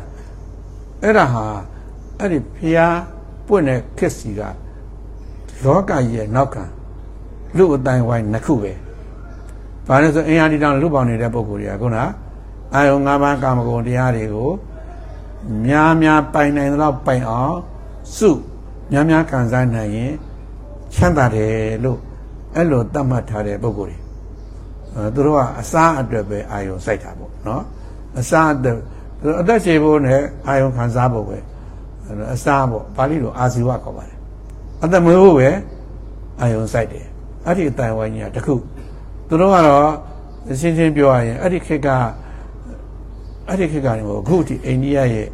အဲ့ဒါဟာအဲ့ဒီဖျားပွင့်တဲ့ခက်စီကလောကကြီးရဲ့နောက်က လူအတိုင်းဝိုင်းနှစ်ခုပဲဘာလဲဆိုအင်အားဒီတောင်လူပေါင်းနေတဲ့ပုံကိုယ်တွေကခုနအာယုံ၅ပါးကာမဂုဏ်တရားတွေကိုများများပိုင်နိုင်တော့ပိုင်အောင်စုများများခံစားနိုင်ရင်ချမ်းသာတယ်လို့အဲ့လိုသတ်မှတ်ထားတဲ့ပုံကိုယ်တွေအဲသူတို့ကအစားအတွက်ပဲအာယုံစိုက်တာပေါ့နော်အစားအတွက်အသက်ရှင်ဖို့နဲ့အာယုံခံစားဖို့ပဲအစားပေါ့ပါဠိလိုအာဇီဝခေါ်ပါတယ်အသက်မွေးဖို့ပဲအာယုံစိုက်တယ် အဲ့ဒီအတိုင်ဝိုင်းကြီးကတခုသူတို့ကတော့ရှင်းရှင်းပြောရရင်အဲ့ဒီခေတ်ကအဲ့ဒီခေတ်ကနေပေါ့အခုဒီအိန္ဒိယရဲ့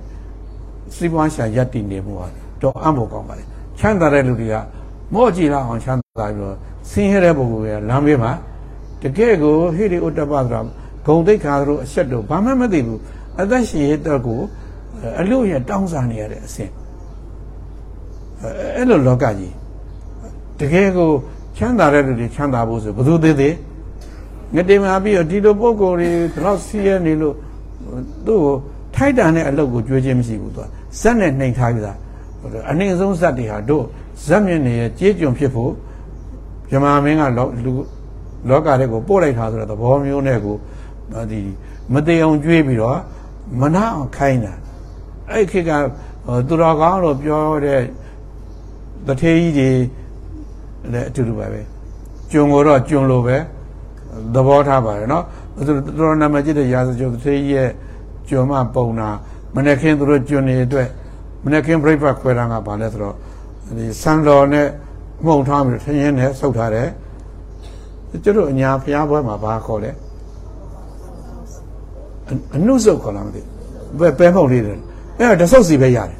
စီးပွားရှာရပ်တည်နေမှုဟာတော့အံ့ဖို့ကောင်းပါလေချမ်းသာတဲ့လူတွေကမော့ကြည့်လာအောင်ချမ်းသာပြီးတော့ဆင်းရဲတဲ့ပုဂ္ဂိုလ်ကလမ်းဘေးမှာတကယ်ကိုဟိရိဥတ္တပဆိုတာဂုံတိတ်ခါတို့အဆက်တို့ဘာမှမသိဘူးအသက်ရှင်ရတဲ့ကိုအလို့ရတောင်းစားနေရတဲ့အဆင့်အဲ့လိုလောကကြီးတကယ်ကို ချမ်းသာတဲ့လူတွေချမ်းသာဖို့ဆိုဘယ်သူသေးသေးငတေမာပြီးတော့ဒီလိုပုံကိုယ်တွေဘလောက်စီးရနေလို့သူ့ကိုထိုက်တန်တဲ့အလုပ်ကိုကြွေးခြင်းမရှိဘူးသူကဇက်နဲ့နှိမ်ထားပြီးသားအနှိမ့်ဆုံးဇတ်တွေဟာတို့ဇက်မြင့်နေရဲ့ကြေးကျွန်ဖြစ်ဖို့မြမမင်းကလူလောကတဲ့ကိုပို့လိုက်တာဆိုတဲ့သဘောမျိုးနဲ့ကိုဒီမသေးအောင်ကြွေးပြီးတော့မနာအောင်ခိုင်းတာအဲ့ခေတ်ကသူတော်ကောင်းလို့ပြောတဲ့တထေးကြီးတွေ လည်းအတူတူပါပဲကျွန်ကိုတော့ကျွန်လိုပဲသဘောထားပါတယ်နော်သူတော်နာမည်ကြည့်တဲ့ရာဇကျုံတထေးကြီးရဲ့ကျွန်မပုံနာမနေ့ခင်သူတို့ကျွန်နေအတွက်မနေ့ခင်ပြိပ္ပခွဲတာကဘာလဲဆိုတော့ဒီဆန်တော်နဲ့မှုန်ထားပြီးထင်းရင်းနဲ့ဆုပ်ထားတယ်ကျတို့အညာဖျားပွဲမှာဘာခေါ်လဲအနုစုပ်ခေါ်လားမသိဘယ်ပဲမှုန်လေးတယ်အဲ့ဒါတဆုပ်စီပဲရတယ်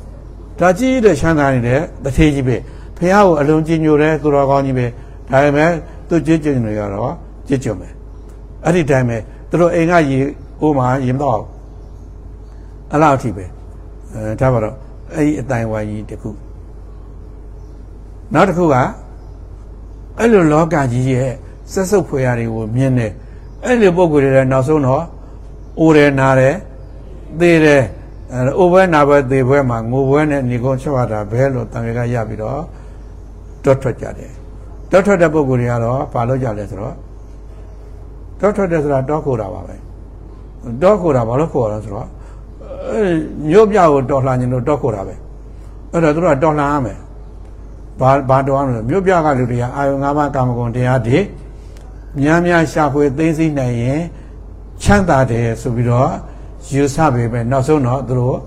ဒါကြီးတဲ့ချမ်းသာနေတဲ့တထေးကြီးပဲ ဖះကိုအလုံးကြီးညိုတဲ့သူတော်ကောင်းကြီးပဲဒါပေမဲ့သူကြည်ကျင်တွေကတော့ကြည်ကျုံပဲအဲ့ဒီတိုင်းပဲသူတို့အိမ်ကရေအိုးမှာရင်တော့အဲ့လောက်အထိပဲအဲဒါပါတော့အဲ့ဒီအတိုင်ဝိုင်းကြီးတခုနောက်တစ်ခုကအဲ့လိုလောကကြီးရဲ့ဆက်စုပ်ဖွယ်ရာတွေကိုမြင်တယ်အဲ့လိုပုံကိုယ်တွေလည်းနောက်ဆုံးတော့အိုးတယ်နားတယ်သေတယ်အိုဘဲနာဘဲသေဘဲမှာငိုဘဲနဲ့ညီကုန်းချက်ရတာဘဲလို့တန်ရကရပြီးတော့ တွတ်ထွက်ကြတယ်တွတ်ထွက်တဲ့ပုံကိုယ်တွေကတော့ဘာလို့ကြလဲဆိုတော့တွတ်ထွက်တယ်ဆိုတာတောခိုတာပါပဲတောခိုတာဘာလို့ခိုတာဆိုတော့မြို့ပြကိုတော်လှန်ခြင်းလို့တောခိုတာပဲအဲ့တော့သူတို့ကတော်လှန်ရမယ်ဘာဘာတော်ရမလဲမြို့ပြကလူတွေကအာယုံ၅ပါးကာမဂုဏ်တရားတွေများများရှာဖွေသိသိနိုင်ရင်ချမ်းသာတယ်ဆိုပြီးတော့ယူဆပေမဲ့နောက်ဆုံးတော့သူတို့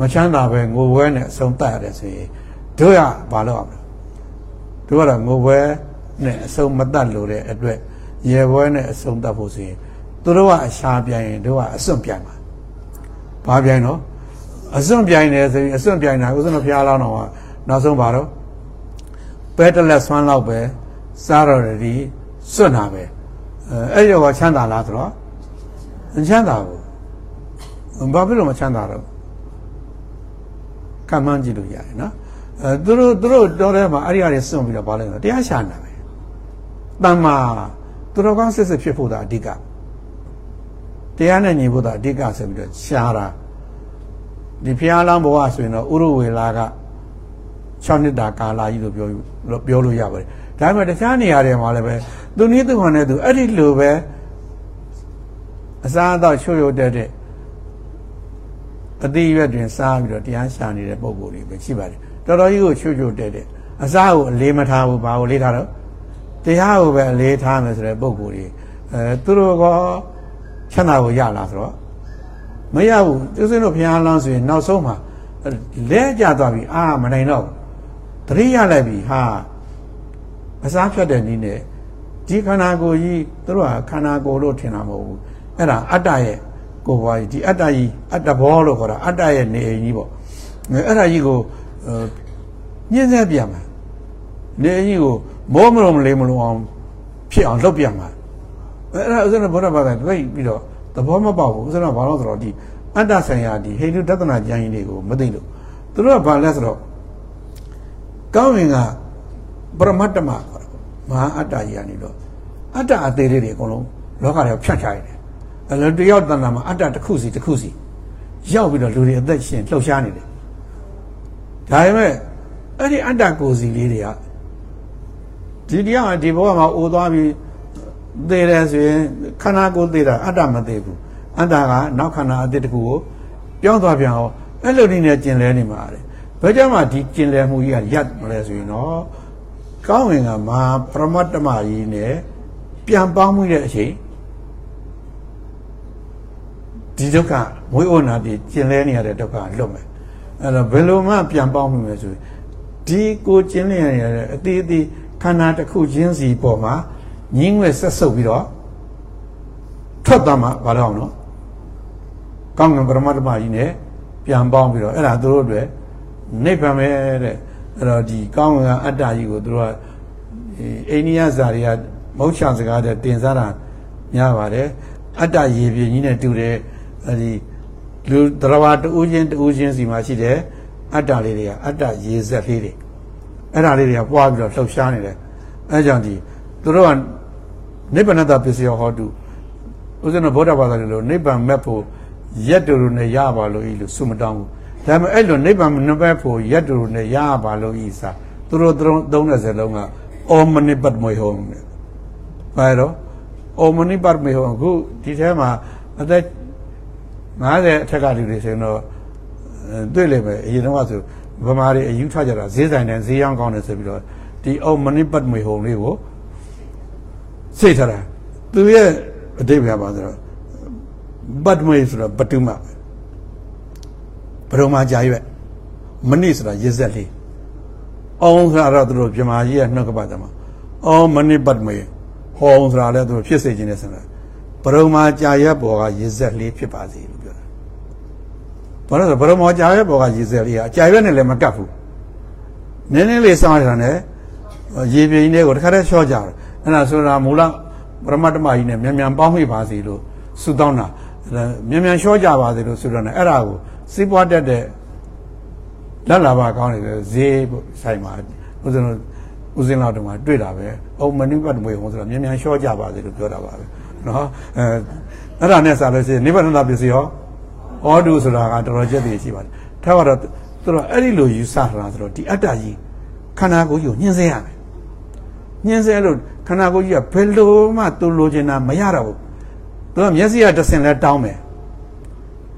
မချမ်းသာပဲငိုပွဲနဲ့အဆုံးသတ်ရတယ်ဆိုရင်တို့ရဘာလို့အောင် လဲတို့ကတော့ငိုပွဲနဲ့အဆုံးမတတ်လို့တဲ့အတွက်ရေပွဲနဲ့အဆုံးတတ်ဖို့ဆိုရင်သူတို့ကအရှာပြိုင်ရင်တို့ကအစွန့်ပြိုင်ပါဘာပြိုင်တော့အစွန့်ပြိုင်တယ်ဆိုရင်အစွန့်ပြိုင်တာဥစ္စမဖျားလောင်းတော့နောက်ဆုံးဘာတော့ပဲတလက်ဆွမ်းလောက်ပဲစားတော့တယ်ဒီစွန့်တာပဲအဲအဲ့ရောချမ်းသာလားဆိုတော့မချမ်းသာဘူးဘာဖြစ်လို့မချမ်းသာတော့ကမှန်းကြည့်လို့ရတယ်နော် အဲသူတို့သူတို့တော်ထဲမှာအဲ့ဒီအရာတွေစွန့်ပြီးတော့ဘာလဲဆိုတရားရှာနာပဲတမ္မာသူတော်ကောင်းစစ်စစ်ဖြစ်ဖို့ဒါအဓိကတရားနဲ့ညီဖို့ဒါအဓိကဆိုပြီးတော့ရှားတာဒီဖျားလောင်းဘဝဆိုရင်တော့ဥရဝေလာက6နှစ်တာကာလကြီးလို့ပြောပြောလို့ရပါတယ်ဒါပေမဲ့တခြားနေရာတွေမှာလည်းပဲသူနည်းသူဟန်နဲ့သူအဲ့ဒီလိုပဲအစားအသောက်ချို့ရုပ်တက်တဲ့အတိရွက်တွင်စားပြီးတော့တရားရှာနေတဲ့ပုံကိုယ်တွေပဲရှိပါတယ် တော်တော်ကြီးကိုချို့ချို့တက်တဲ့အစားကိုအလေးမထားဘူးဘာကိုလေးထားတော့တရားကိုပဲအလေးထားမယ်ဆိုတဲ့ပုံကိုယ်တွေအဲသူတို့ကချမ်းသာကိုရလားဆိုတော့မရဘူးသူစင်းတို့ဘုရားလမ်းဆိုရင်နောက်ဆုံးမှာလဲကြသွားပြီအာမနိုင်တော့တတိရလိုက်ပြီဟာအစားဖြတ်တဲ့နည်းနဲ့ဒီခန္ဓာကိုယ်ကြီးသူတို့ကခန္ဓာကိုယ်လို့ထင်တာမဟုတ်ဘူးအဲ့ဒါအတ္တရဲ့ကိုယ်ပွားကြီးဒီအတ္တကြီးအတ္တဘောလို့ခေါ်တာအတ္တရဲ့နေအိမ်ကြီးပေါ့အဲ့ဒါကြီးကို ညှင်းဆဲပြန်မှာနေအိမ်ကြီးကိုမောမလုံးမလေးမလုံးအောင်ဖြစ်အောင်လုပ်ပြန်မှာအဲ့ဒါဥစ္စနဘုရားဘာသာပြိပြီးတော့သဘောမပေါက်ဘူးဥစ္စနဘာလို့ဆိုတော့ဒီအတ္တဆိုင်ရာဒီဟိန္ဒူတသနာကျမ်းကြီးတွေကိုမသိလို့သူတို့ကဘာလဲဆိုတော့ကောင်းဝင်ကပရမတ္တမခေါ်တယ်မဟာအတ္တကြီးကနေတော့အတ္တအသေးလေးတွေအကုန်လုံးလောကထဲဖြတ်ချရတယ်အဲ့လိုတယောက်တဏ္ဍာမှာအတ္တတစ်ခုစီတစ်ခုစီရောက်ပြီးတော့လူတွေအသက်ရှင်လှုပ်ရှားနေတယ် ဒါပေမဲ့အဲ့ဒီအတ္တကိုယ်စီလေးတွေကဒီတရားဒီဘဝမှာအိုသွားပြီးသေတယ်ဆိုရင်ခန္ဓာကိုယ်သေတာအတ္တမသေဘူးအတ္တကနောက်ခန္ဓာအတိတ်တစ်ခုကိုပြောင်းသွားပြန်အောင်အဲ့လိုနေနဲ့ကျင်လဲနေမှာတယ်ဘယ်ကြမှာဒီကျင်လဲမှုကြီးကရပ်မလဲဆိုရင်တော့ကောင်းဝင်ကမဟာပရမတ္တမကြီးနဲ့ပြန်ပေါင်းမှုတဲ့အချိန်ဒီဒုက္ခမွေးဝနာတည်ကျင်လဲနေရတဲ့ဒုက္ခလွတ်မယ် အဲ့တော့ဘယ်လိုမှပြန်ပေါင်းမှုလဲဆိုရင်ဒီကိုကျင်လျက်ရတဲ့အသေးအသေးခန္ဓာတစ်ခုချင်းစီပေါ်မှာညင်းငွေဆက်ဆုပ်ပြီးတော့ထွက်သွားမှဘာလို့အောင်နော်ကောင်းကင်ပရမတ္တမကြီးနဲ့ပြန်ပေါင်းပြီးတော့အဲ့ဒါသူတို့တွေနိဗ္ဗာန်ပဲတဲ့အဲ့တော့ဒီကောင်းကင်ကအတ္တကြီးကိုသူတို့ကအိန္ဒိယဇာတွေကမௌချစကားတဲ့တင်စားတာများပါတယ်အတ္တရေပြင်းကြီးနဲ့တူတယ်အဲဒီ လူတရဝတူးချင်းတူးချင်းစီမှာရှိတယ်အတ္တလေးတွေကအတ္တရေစက်လေးတွေအဲ့ဒါလေးတွေကပွားပြီးတော့လှုပ်ရှားနေတယ်အဲကြောင့်ဒီသူတို့ကနိဗ္ဗာန်တပစ္စယောဟောတုဥစ္စနဗုဒ္ဓဘာသာလိုနိဗ္ဗာန်မဲ့ဖို့ရက်တူတူနဲ့ရပါလို့ဤလို့ဆုမတောင်းဘူးဒဒါပေမဲ့အဲ့လိုနိဗ္ဗာန်နဘက်ဖို့ရက်တူနဲ့ရပါလို့ဤစားသူတို့သုံးတဲ့စလုံးကအောမနိပတ်မွေဟုံဘာရောအောမနိပတ်မွေဟုံအခုဒီထဲမှာအသက် 90အထက်ကလူတွေဆိုရင်တော့တွေ့လိမ့်မယ်အရင်တော့ဆိုဗမာတွေအယူထကြတာဈေးဆိုင်နဲ့ဈေးရောင်းကောင်းတယ်ဆိုပြီးတော့ဒီအောမနိပတ်မွေဟုံလေးကိုစိတ်ထားတာသူရဲ့အတိတ်ပဲပါဆိုတော့ဘတ်မွေဆိုတော့ဘတုမဘရုံမာကြာရွက်မနိဆိုတာရစ်ဆက်လေးအောင်ဆိုတာတော့သူတို့ပြမာကြီးရဲ့နှုတ်ကပတ်တယ်မှာအောင်မနိပတ်မွေဟောအောင်ဆိုတာလည်းသူတို့ဖြစ်စေခြင်းနဲ့ဆိုတာဘရုံမာကြာရွက်ပေါ်ကရစ်ဆက်လေးဖြစ်ပါစေလို့ပြောတာ ဘာလို့လဲဘရုံမာကြာရွက်ပေါ်ကရစ်ဆက်လေးကအကြာရွက်နဲ့လည်းမကပ်ဘူးနည်းနည်းလေးစောင်းရတာနဲ့ရေပြင်းလေးကိုတခါတည်းချော့ကြတယ်အဲ့ဒါဆိုတာမူလပရမတ္တမကြီးနဲ့မြန်မြန်ပေါင်းမိပါစေလို့ဆုတောင်းတာမြန်မြန်လျှော့ကြပါစေလို့ဆုတောင်းတယ်အဲ့ဒါကိုစီးပွားတက်တဲ့လက်လာပါကောင်းတယ်ဈေးဆိုင်မှာဦးဇင်းတို့ဦးဇင်းတော်တို့မှာတွေ့တာပဲအုံမနိပတ်မွေဟောဆိုတော့မြန်မြန်လျှော့ကြပါစေလို့ပြောတာပါပဲနော်အဲအဲ့ဒါနဲ့စလို့ရှိရင်နိဗ္ဗာန်ပစ္စည်းရော ဩဒုဆိုတာကတော်တော်ကျက်တည်ရှိပါတယ်ထားပါတော့သူတို့အဲ့ဒီလိုယူဆတာဆိုတော့ဒီအတ္တကြီးခန္ဓာကိုယ်ကြီးကိုညှင်းဆဲရမယ်ညှင်းဆဲလို့ခန္ဓာကိုယ်ကြီးကဘယ်လိုမှသူလိုချင်တာမရတော့ဘူးသူကမျက်စိကတဆင်လဲတောင်းမယ်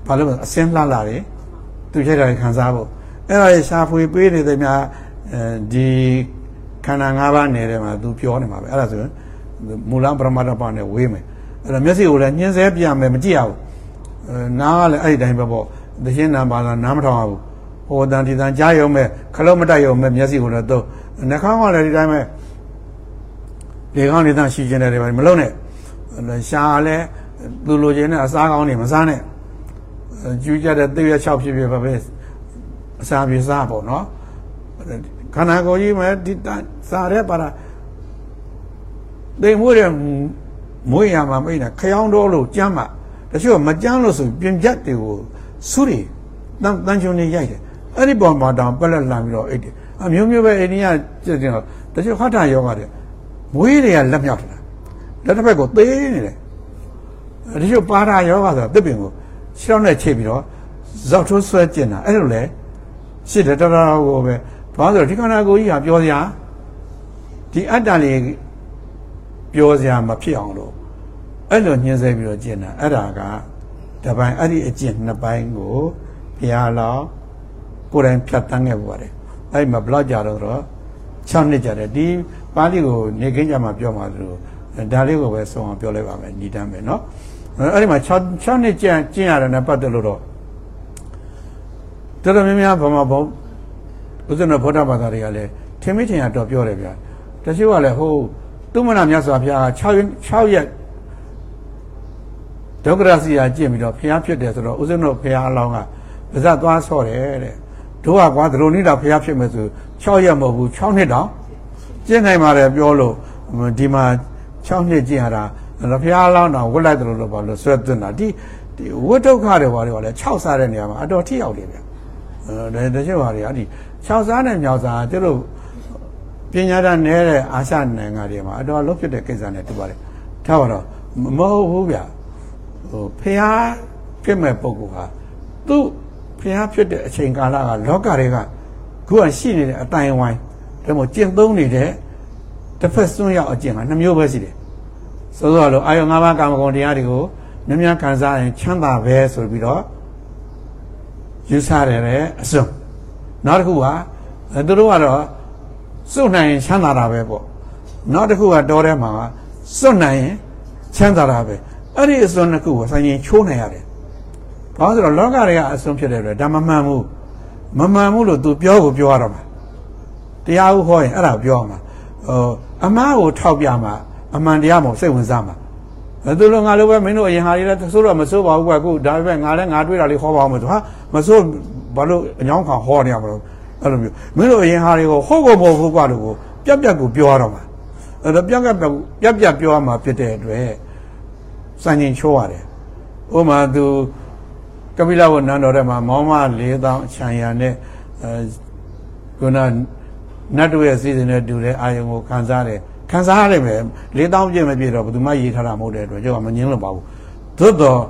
ဘာလို့လဲအစင်းလှလာတယ်သူရိုက်တာခံစားဖို့အဲ့ဒါရရှာဖွေပေးနေတဲ့များအဲဒီခန္ဓာ၅ပါးနယ်ထဲမှာသူပြောနေမှာပဲအဲ့ဒါဆိုရင်မူလပရမတ္တပါနဲ့ဝေးမယ်အဲ့တော့မျက်စိကိုလည်းညှင်းဆဲပြမယ်မကြည့်ရဘူး နားကလည်းအဲ့ဒီတိုင်းပဲပေါ့သရှင်းနာပါလားနားမထောင်ရဘူးဟိုတန်ဒီတန်ကြားရုံမဲ့ခလုံးမတက်ရုံမဲ့မျက်စိကိုလည်းတော့နှာခေါင်းကလည်းဒီတိုင်းပဲလေကောင်းလေသားရှိကျင်တယ်တွေမလုံးနဲ့ရှာလည်းသူလိုချင်တဲ့အစားကောင်းတွေမစားနဲ့ကျူးကြတဲ့သေရ6ဖြစ်ဖြစ်ပဲအစာပြေစားပေါ့နော်ခန္ဓာကိုယ်ကြီးမှာဒီစားရဲပါတာသိမှုတဲ့မွေးရမှာမိနေတာခရောင်းတော့လို့ကြမ်းမှာ တချို့မကြမ်းလို့ဆိုပြင်ပြတ်တွေကိုစုတွေတန်တန်ချုံနေရိုက်တယ်အဲ့ဒီပေါ်မှာတောင်ပက်လက်လှမ်းပြီးတော့အိတ်တယ်အမျိုးမျိုးပဲအိန္ဒိယကျတဲ့တော့တချို့ဟထယောဂတဲ့မွေးတွေကလက်မြောက်တယ်လက်တစ်ဖက်ကိုသေးနေတယ်တချို့ပါရာယောဂဆိုတာတစ်ပင်ကိုရှောင်းနဲ့ချိတ်ပြီးတော့ဇောက်ထိုးဆွဲကျင်တာအဲ့လိုလဲရှစ်တယ်တော်တော်ကိုပဲဘာလို့ဆိုဒီခန္ဓာကိုယ်ကြီးဟာပြောစရာဒီအတ္တလေးပြောစရာမဖြစ်အောင်လို့ အဲ့လိုညှင်းဆဲပြီးတော့ကျင့်တာအဲ့ဒါကတပိုင်းအဲ့ဒီအကျင့်နှစ်ပိုင်းကိုဘုရားတော်ကိုယ်တိုင်ဖြတ်တန်းခဲ့ပါတယ်အဲ့ဒီမှာဘလောက်ကြာတော့တော့6နှစ်ကြာတယ်ဒီပါဠိကိုနေခင်းကြမှာပြောမှာလို့ဒါလေးကိုပဲဆုံးအောင်ပြောလိုက်ပါမယ်ညီတမ်းပဲเนาะအဲ့ဒီမှာ6 6နှစ်ကျင့်ကျင့်ရတယ်နဲ့ပတ်သက်လို့တော့တော်တော်များများဗမာဘုံဥစ္စနဗုဒ္ဓဘာသာတွေကလည်းထင်မိထင်ရတော့ပြောတယ်ဗျာတချို့ကလည်းဟိုသူမနာမြတ်စွာဘုရားက6 6ရက် ဒုက္ခရစီယာကျင့်ပြီးတော့ဘုရားဖြစ်တယ်ဆိုတော့ဥစ္စနဘုရားအလောင်းကပါဇက်သွားဆော့တယ်တဲ့တို့ကကွာဒလိုနေတာဘုရားဖြစ်မယ်ဆို6ရက်မဟုတ်ဘူး6နှစ်တောင်ကျင့်နိုင်ပါတယ်ပြောလို့ဒီမှာ6နှစ်ကျင့်ရတာဘုရားလောင်းတော့ဝတ်လိုက်တယ်လို့ဘာလို့ဆွဲသွင်းတာဒီဒီဝတ်ဒုက္ခတွေဘာတွေပါလဲ6စားတဲ့နေရာမှာအတော်ထိရောက်တယ်ဗျအဲတချို့ဟာတွေအဲ့ဒီ6စားနဲ့မြောက်စားကျတို့ပညာတတ်နေတဲ့အာရှနိုင်ငံတွေမှာအတော်လုံးဖြစ်တဲ့ကိစ္စနဲ့တူပါတယ်ထားပါတော့မဟုတ်ဘူးဗျ ဟိုဖះဖြစ်မဲ့ပုံကသူ့ဖះဖြစ်တဲ့အချိန်ကာလကလောကတွေကခုကရှိနေတဲ့အတိုင်ဝိုင်းဒါမှကျင့်သုံးနေတဲ့တစ်ဖက်စွန်းရောက်အကျင့်ကနှမျိုးပဲရှိတယ်ဆိုတော့လို့အာယုံ၅ပါးကာမဂုဏ်တရားတွေကိုမြများခံစားရင်ချမ်းသာပဲဆိုပြီးတော့ယူဆတယ်လေအစွန်းနောက်တစ်ခုကသူတို့ကတော့စွန့်နိုင်ရင်ချမ်းသာတာပဲပေါ့နောက်တစ်ခုကတော်ထဲမှာစွန့်နိုင်ရင်ချမ်းသာတာပဲ အဲ့ဒီအစွန်းနှစ်ခုကိုဆိုင်ရင်ချိုးနိုင်ရတယ်ဘာလို့ဆိုတော့လောကတွေကအစွန်းဖြစ်တဲ့အတွက်ဒါမမှန်ဘူးမမှန်ဘူးလို့ तू ပြောကိုပြောရတော့မှာတရားဥဟောရင်အဲ့ဒါပြောမှာဟိုအမားကိုထောက်ပြမှာအမှန်တရားမို့စိတ်ဝင်စားမှာသူတို့ငါလိုပဲမင်းတို့အရင်ဟာတွေလည်းဆိုတော့မဆိုးပါဘူးကွာအခုဒါပေမဲ့ငါလည်းငါတွေ့တာလေးဟောပါအောင်မဆိုဟာမဆိုးဘာလို့အညောင်းခံဟောနေရမလို့အဲ့လိုမျိုးမင်းတို့အရင်ဟာတွေကိုဟောကိုမဟုတ်ဘူးကွာလို့ကိုပြက်ပြက်ကိုပြောရတော့မှာအဲ့တော့ပြက်ပြက်ပြက်ပြက်ပြောရမှာဖြစ်တဲ့အတွက် စံချိန်ချိုးရတယ်ဥမာသူကပိလဝနန်းတော်ထဲမှာမောင်မ၄000အချံရနဲ့အဲခုနနတ်တို့ရဲ့စီစဉ်တဲ့တူတဲ့အာယုံကိုခံစားတယ်ခံစားရတယ်ပဲ၄000ပြည့်မပြည့်တော့ဘယ်သူမှရေးထားတာမဟုတ်တဲ့အတွက်ကျောင်းကမငင်းလို့ပါဘူးသို့တော့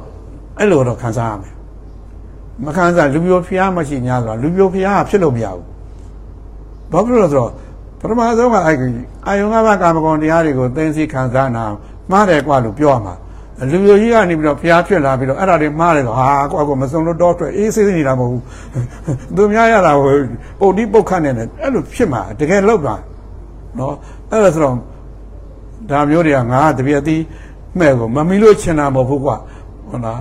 အဲ့လိုတော့ခံစားရမယ်မခံစားလူမျိုးဖျားမရှိ냐ဆိုတာလူမျိုးဖျားဖြစ်လို့မရဘူးဘာဖြစ်လို့လဲဆိုတော့ပထမဆုံးကအဲ့အာယုံငါးပါးကာမဂုဏ်တရားတွေကိုသိသိခံစားနာမှားတယ်ကွာလို့ပြောရမှာ လူမျိုးကြီးကနေပြီးတော့ဖျားဖြစ်လာပြီးတော့အဲ့ဒါတွေမှားတယ်ဆိုဟာကွာကွာမစုံလို့တော့အတွက်အေးဆေးဆေးနေတာမဟုတ်ဘူးသူများရတာဟိုပုတ်တိပုတ်ခတ်နေတယ်အဲ့လိုဖြစ်မှာတကယ်လောက်တာနော်အဲ့ဒါဆိုတော့ဒါမျိုးတွေကငါတပြည့်သီးမဲ့ကိုမမီလို့ချင်တာမဟုတ်ဘူးကွာဟုတ်လား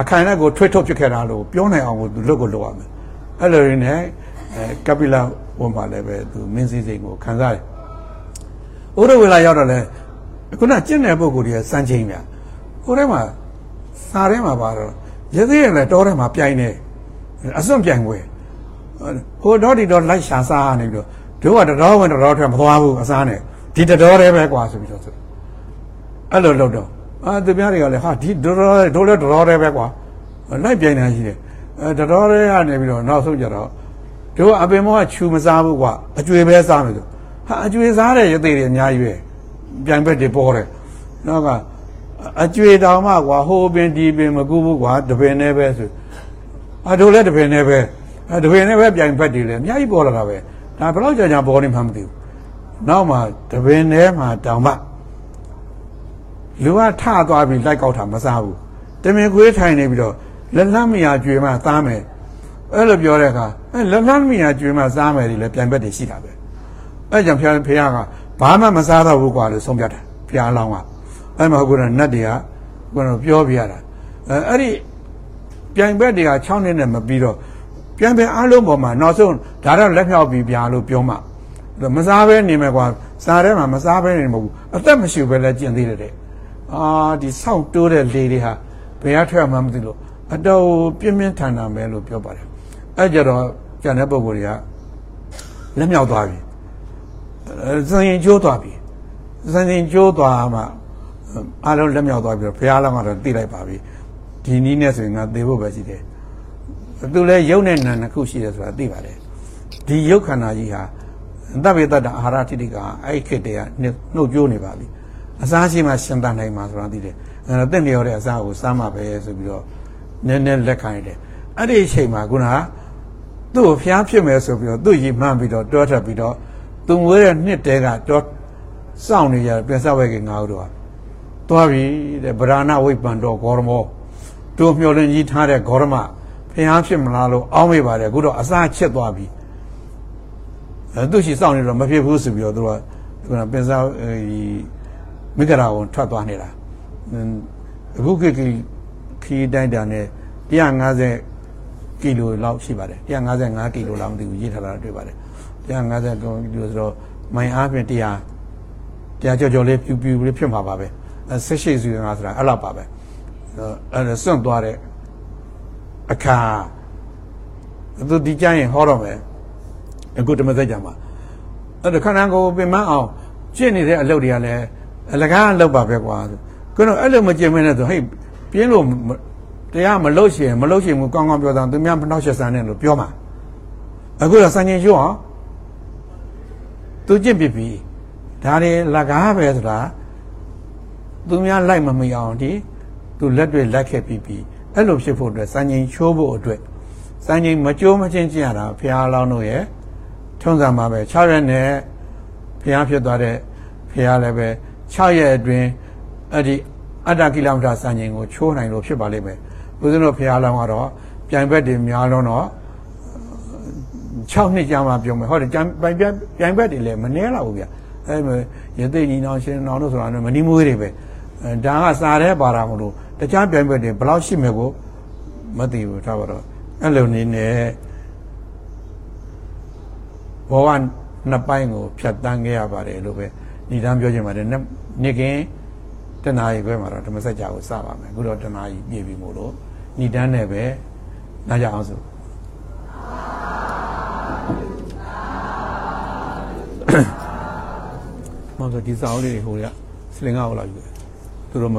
အခိုင်နဲ့ကိုထွေးထုတ်ဖြစ်ခဲ့တာလို့ပြောနိုင်အောင်ကိုသူလုပ်ကိုလုပ်ရမယ်အဲ့လိုရင်းနဲ့အဲကပိလဝန်ပါလည်းပဲသူမင်းစည်းစိမ်ကိုခံစားတယ်ဥရဝေလာရောက်တော့လဲခုနကျင့်တဲ့ပုံကိုယ်ကြီးစမ်းချင်းမြ ကိုယ်ထဲမှာစာထဲမှာပါတော့ရသေးရလဲတောထဲမှာပြိုင်နေအစွန့်ပြိုင်ွယ်ဟိုတော့ဒီတော့လိုက်ရှာစားနေပြီးတော့တို့ကတတော်ဝင်တတော်ထွက်မသွားဘူးအစားနဲ့ဒီတတော်တည်းပဲကွာဆိုပြီးတော့ဆိုအဲ့လိုလုပ်တော့အာသူများတွေကလည်းဟာဒီတတော်တို့လည်းတတော်တည်းပဲကွာလိုက်ပြိုင်နေတာရှိတယ်အဲတတော်တည်းကနေပြီးတော့နောက်ဆုံးကြတော့တို့အပင်မောကခြူမစားဘူးကွာအကျွေပဲစားမယ်ဆိုဟာအကျွေစားတဲ့ရသေးတွေအများကြီးပဲပြိုင်ဘက်တွေပေါ်တယ်နောက်က အကျွေတောင်မှကွာဟိုပင်ဒီပင်မကူဘူးကွာတပင်နဲ့ပဲဆိုအတို့လည်းတပင်နဲ့ပဲအဲတပင်နဲ့ပဲပြိုင်ဘက်တွေလည်းအများကြီးပေါ်လာတာပဲဒါဘယ်တော့ကြာကြာပေါ်နေမှမသိဘူးနောက်မှတပင်ထဲမှာတောင်မှလူကထသွားပြီးလိုက်ကောက်တာမစားဘူးတမင်ခွေးထိုင်နေပြီးတော့လက်လန်းမရကျွေမှသားမယ်အဲ့လိုပြောတဲ့အခါအဲလက်လန်းမရကျွေမှစားမယ်ဒီလည်းပြန်ဘက်တွေရှိတာပဲအဲ့ကြောင့်ဖျားဖျားကဘာမှမစားတော့ဘူးကွာလို့ဆုံးဖြတ်တယ်ဖျားလောင်းက အဲ့မှာခုနနတ်တွေကခုနပြောပြရတာအဲအဲ့ဒီပြိုင်ဘက်တွေက6နှစ်နဲ့မပြီးတော့ပြန်ပြန်အားလုံးပေါ်မှာနောက်ဆုံးဒါတော့လက်မြောက်ပြီးပြာလို့ပြောမှမစားဘဲနေမယ်ကွာစားထဲမှာမစားဘဲနေမဟုတ်ဘူးအသက်မရှိဘဲလဲကျင်သေးတယ်တဲ့အာဒီဆောက်တိုးတဲ့လေတွေဟာဘယ်ရထွက်မှမသိလို့အတော်ပြင်းပြင်းထန်ထန်ပဲလို့ပြောပါတယ်အဲ့ကြတော့ကျန်တဲ့ပုံကိုယ်တွေကလက်မြောက်သွားပြီစင်ရင်ကျိုးသွားပြီစင်ရင်ကျိုးသွားမှ အားလုံးလက်မြောက်သွားပြီးတော့ဘုရားလောင်းကတော့သိလိုက်ပါပြီဒီနည်းနဲ့ဆိုရင်ငါသေဖို့ပဲရှိတယ်သူလည်းယုံနဲ့နာနှစ်ခုရှိတယ်ဆိုတာသိပါတယ်ဒီယုတ်ခန္ဓာကြီးဟာတပ္ပေတ္တအာဟာရတိတိကအဲ့ခေတ္တကနှုတ်ကြိုးနေပါပြီအစားရှိမှရှင်သန်နိုင်မှာဆိုတာသိတယ်အဲတင့်လျော်တဲ့အစားကိုစားမှပဲဆိုပြီးတော့နည်းနည်းလက်ခံရတယ်အဲ့ဒီအချိန်မှာခုနကသူ့ကိုဖျားဖြစ်မယ်ဆိုပြီးတော့သူ့ရီမှန်းပြီးတော့တွားထပ်ပြီးတော့သူငွေတဲ့နှစ်တဲကတွားစောင့်နေကြပြန်ဆက်ဝဲကငါတို့က သွားပြီတဲ့ဗราဏဝိပ္ပံတော်ဂေါရမောတို့မျောလင်းကြီးထားတဲ့ဂေါရမဖျားဖြစ်မလားလို့အောင်းမိပါတယ်အခုတော့အစာချစ်သွားပြီအဲသူရှိစောင့်နေတော့မဖြစ်ဘူးဆိုပြီးတော့သူကသူကပင်စားဒီမိဂရာဝန်ထွက်သွားနေတာအခုခေတ်ခီးတိုင်းတာနဲ့150ကီလိုလောက်ရှိပါတယ်155ကီလိုလောက်မသိဘူးရေးထားတာတွေ့ပါတယ်150ကီလိုဆိုတော့မိုင်အားဖြင့်100တရားကြော်ကြော်လေးပြူပြူလေးဖြစ်မှာပါပဲအဲ ဆက်ရှိစုငါဆိုတာအဲ့လောက်ပါပဲအဲစွန့်သွားတဲ့အခါသူဒီကြရင်ဟောတော့မယ်အခုဓမ္မစကြာမှာအဲ့ဒါခန္ဓာကိုယ်ပင်မအောင်ကျင့်နေတဲ့အလုပ်တွေကလည်းအလကားလုပ်ပါပဲကွာခုတော့အဲ့လိုမကျင့်မနဲ့ဆိုဟဲ့ပြင်းလို့တရားမလုပ်ရှင်မလုပ်ရှင်ဘူးကောင်းကောင်းပြောတာသူများမနှောက်ရှက်ဆန်းနဲ့လို့ပြောမှာအခုတော့စံချိန်ရှို့အောင်သူကျင့်ပြပြီဒါတွေလကားပဲဆိုတာ သူများလိုက်မမရအောင်ဒီသူလက်တွေလက်ခဲ့ပြီးပြီအဲ့လိုဖြစ်ဖို့အတွက်စံချိန်ချိုးဖို့အတွက်စံချိန်မကြိုးမချင်းကျင့်ရတာဘုရားလောင်းတို့ရဲ့ထုံးစံပါပဲ6ရက်နဲ့ဘုရားဖြစ်သွားတဲ့ဘုရားလည်းပဲ6ရက်အတွင်းအဲ့ဒီအတ္တကိလမတာစံချိန်ကိုချိုးနိုင်လို့ဖြစ်ပါလိမ့်မယ်ဦးဇင်းတို့ဘုရားလောင်းကတော့ပြိုင်ဘက်တွေများလုံးတော့6နှစ်ကြာမှပြုံးမယ်ဟုတ်တယ်ပြိုင်ဘက်ပြိုင်ဘက်တွေလည်းမနှဲတော့ဘူးဗျအဲ့မဲ့ရသိညီနောင်ရှင်နောင်တို့ဆိုတာမနီမွေးတွေပဲ ဒါကစားတဲ့ပါတာမလို့တခြားပြိုင်ဘက်တွေဘယ်လောက်ရှိမယ်ကိုမသိဘူးထားပါတော့အဲ့လိုနေနဲ့ဘောကနှစ်ပိုင်းကိုဖြတ်တန်းခဲ့ရပါတယ်လို့ပဲညီတန်းပြောချင်ပါတယ်နေ့ကင်းတနာရီပဲမှာတော့ဓမ္မစကြာကိုစပါမယ်အခုတော့တနာရီပြည့်ပြီမို့လို့ညီတန်းနဲ့ပဲနားကြအောင်ဆိုမောင်ဆိုဒီစာအုပ်လေးတွေဟိုရစလင်ကားဟိုလာယူတယ် သူတို့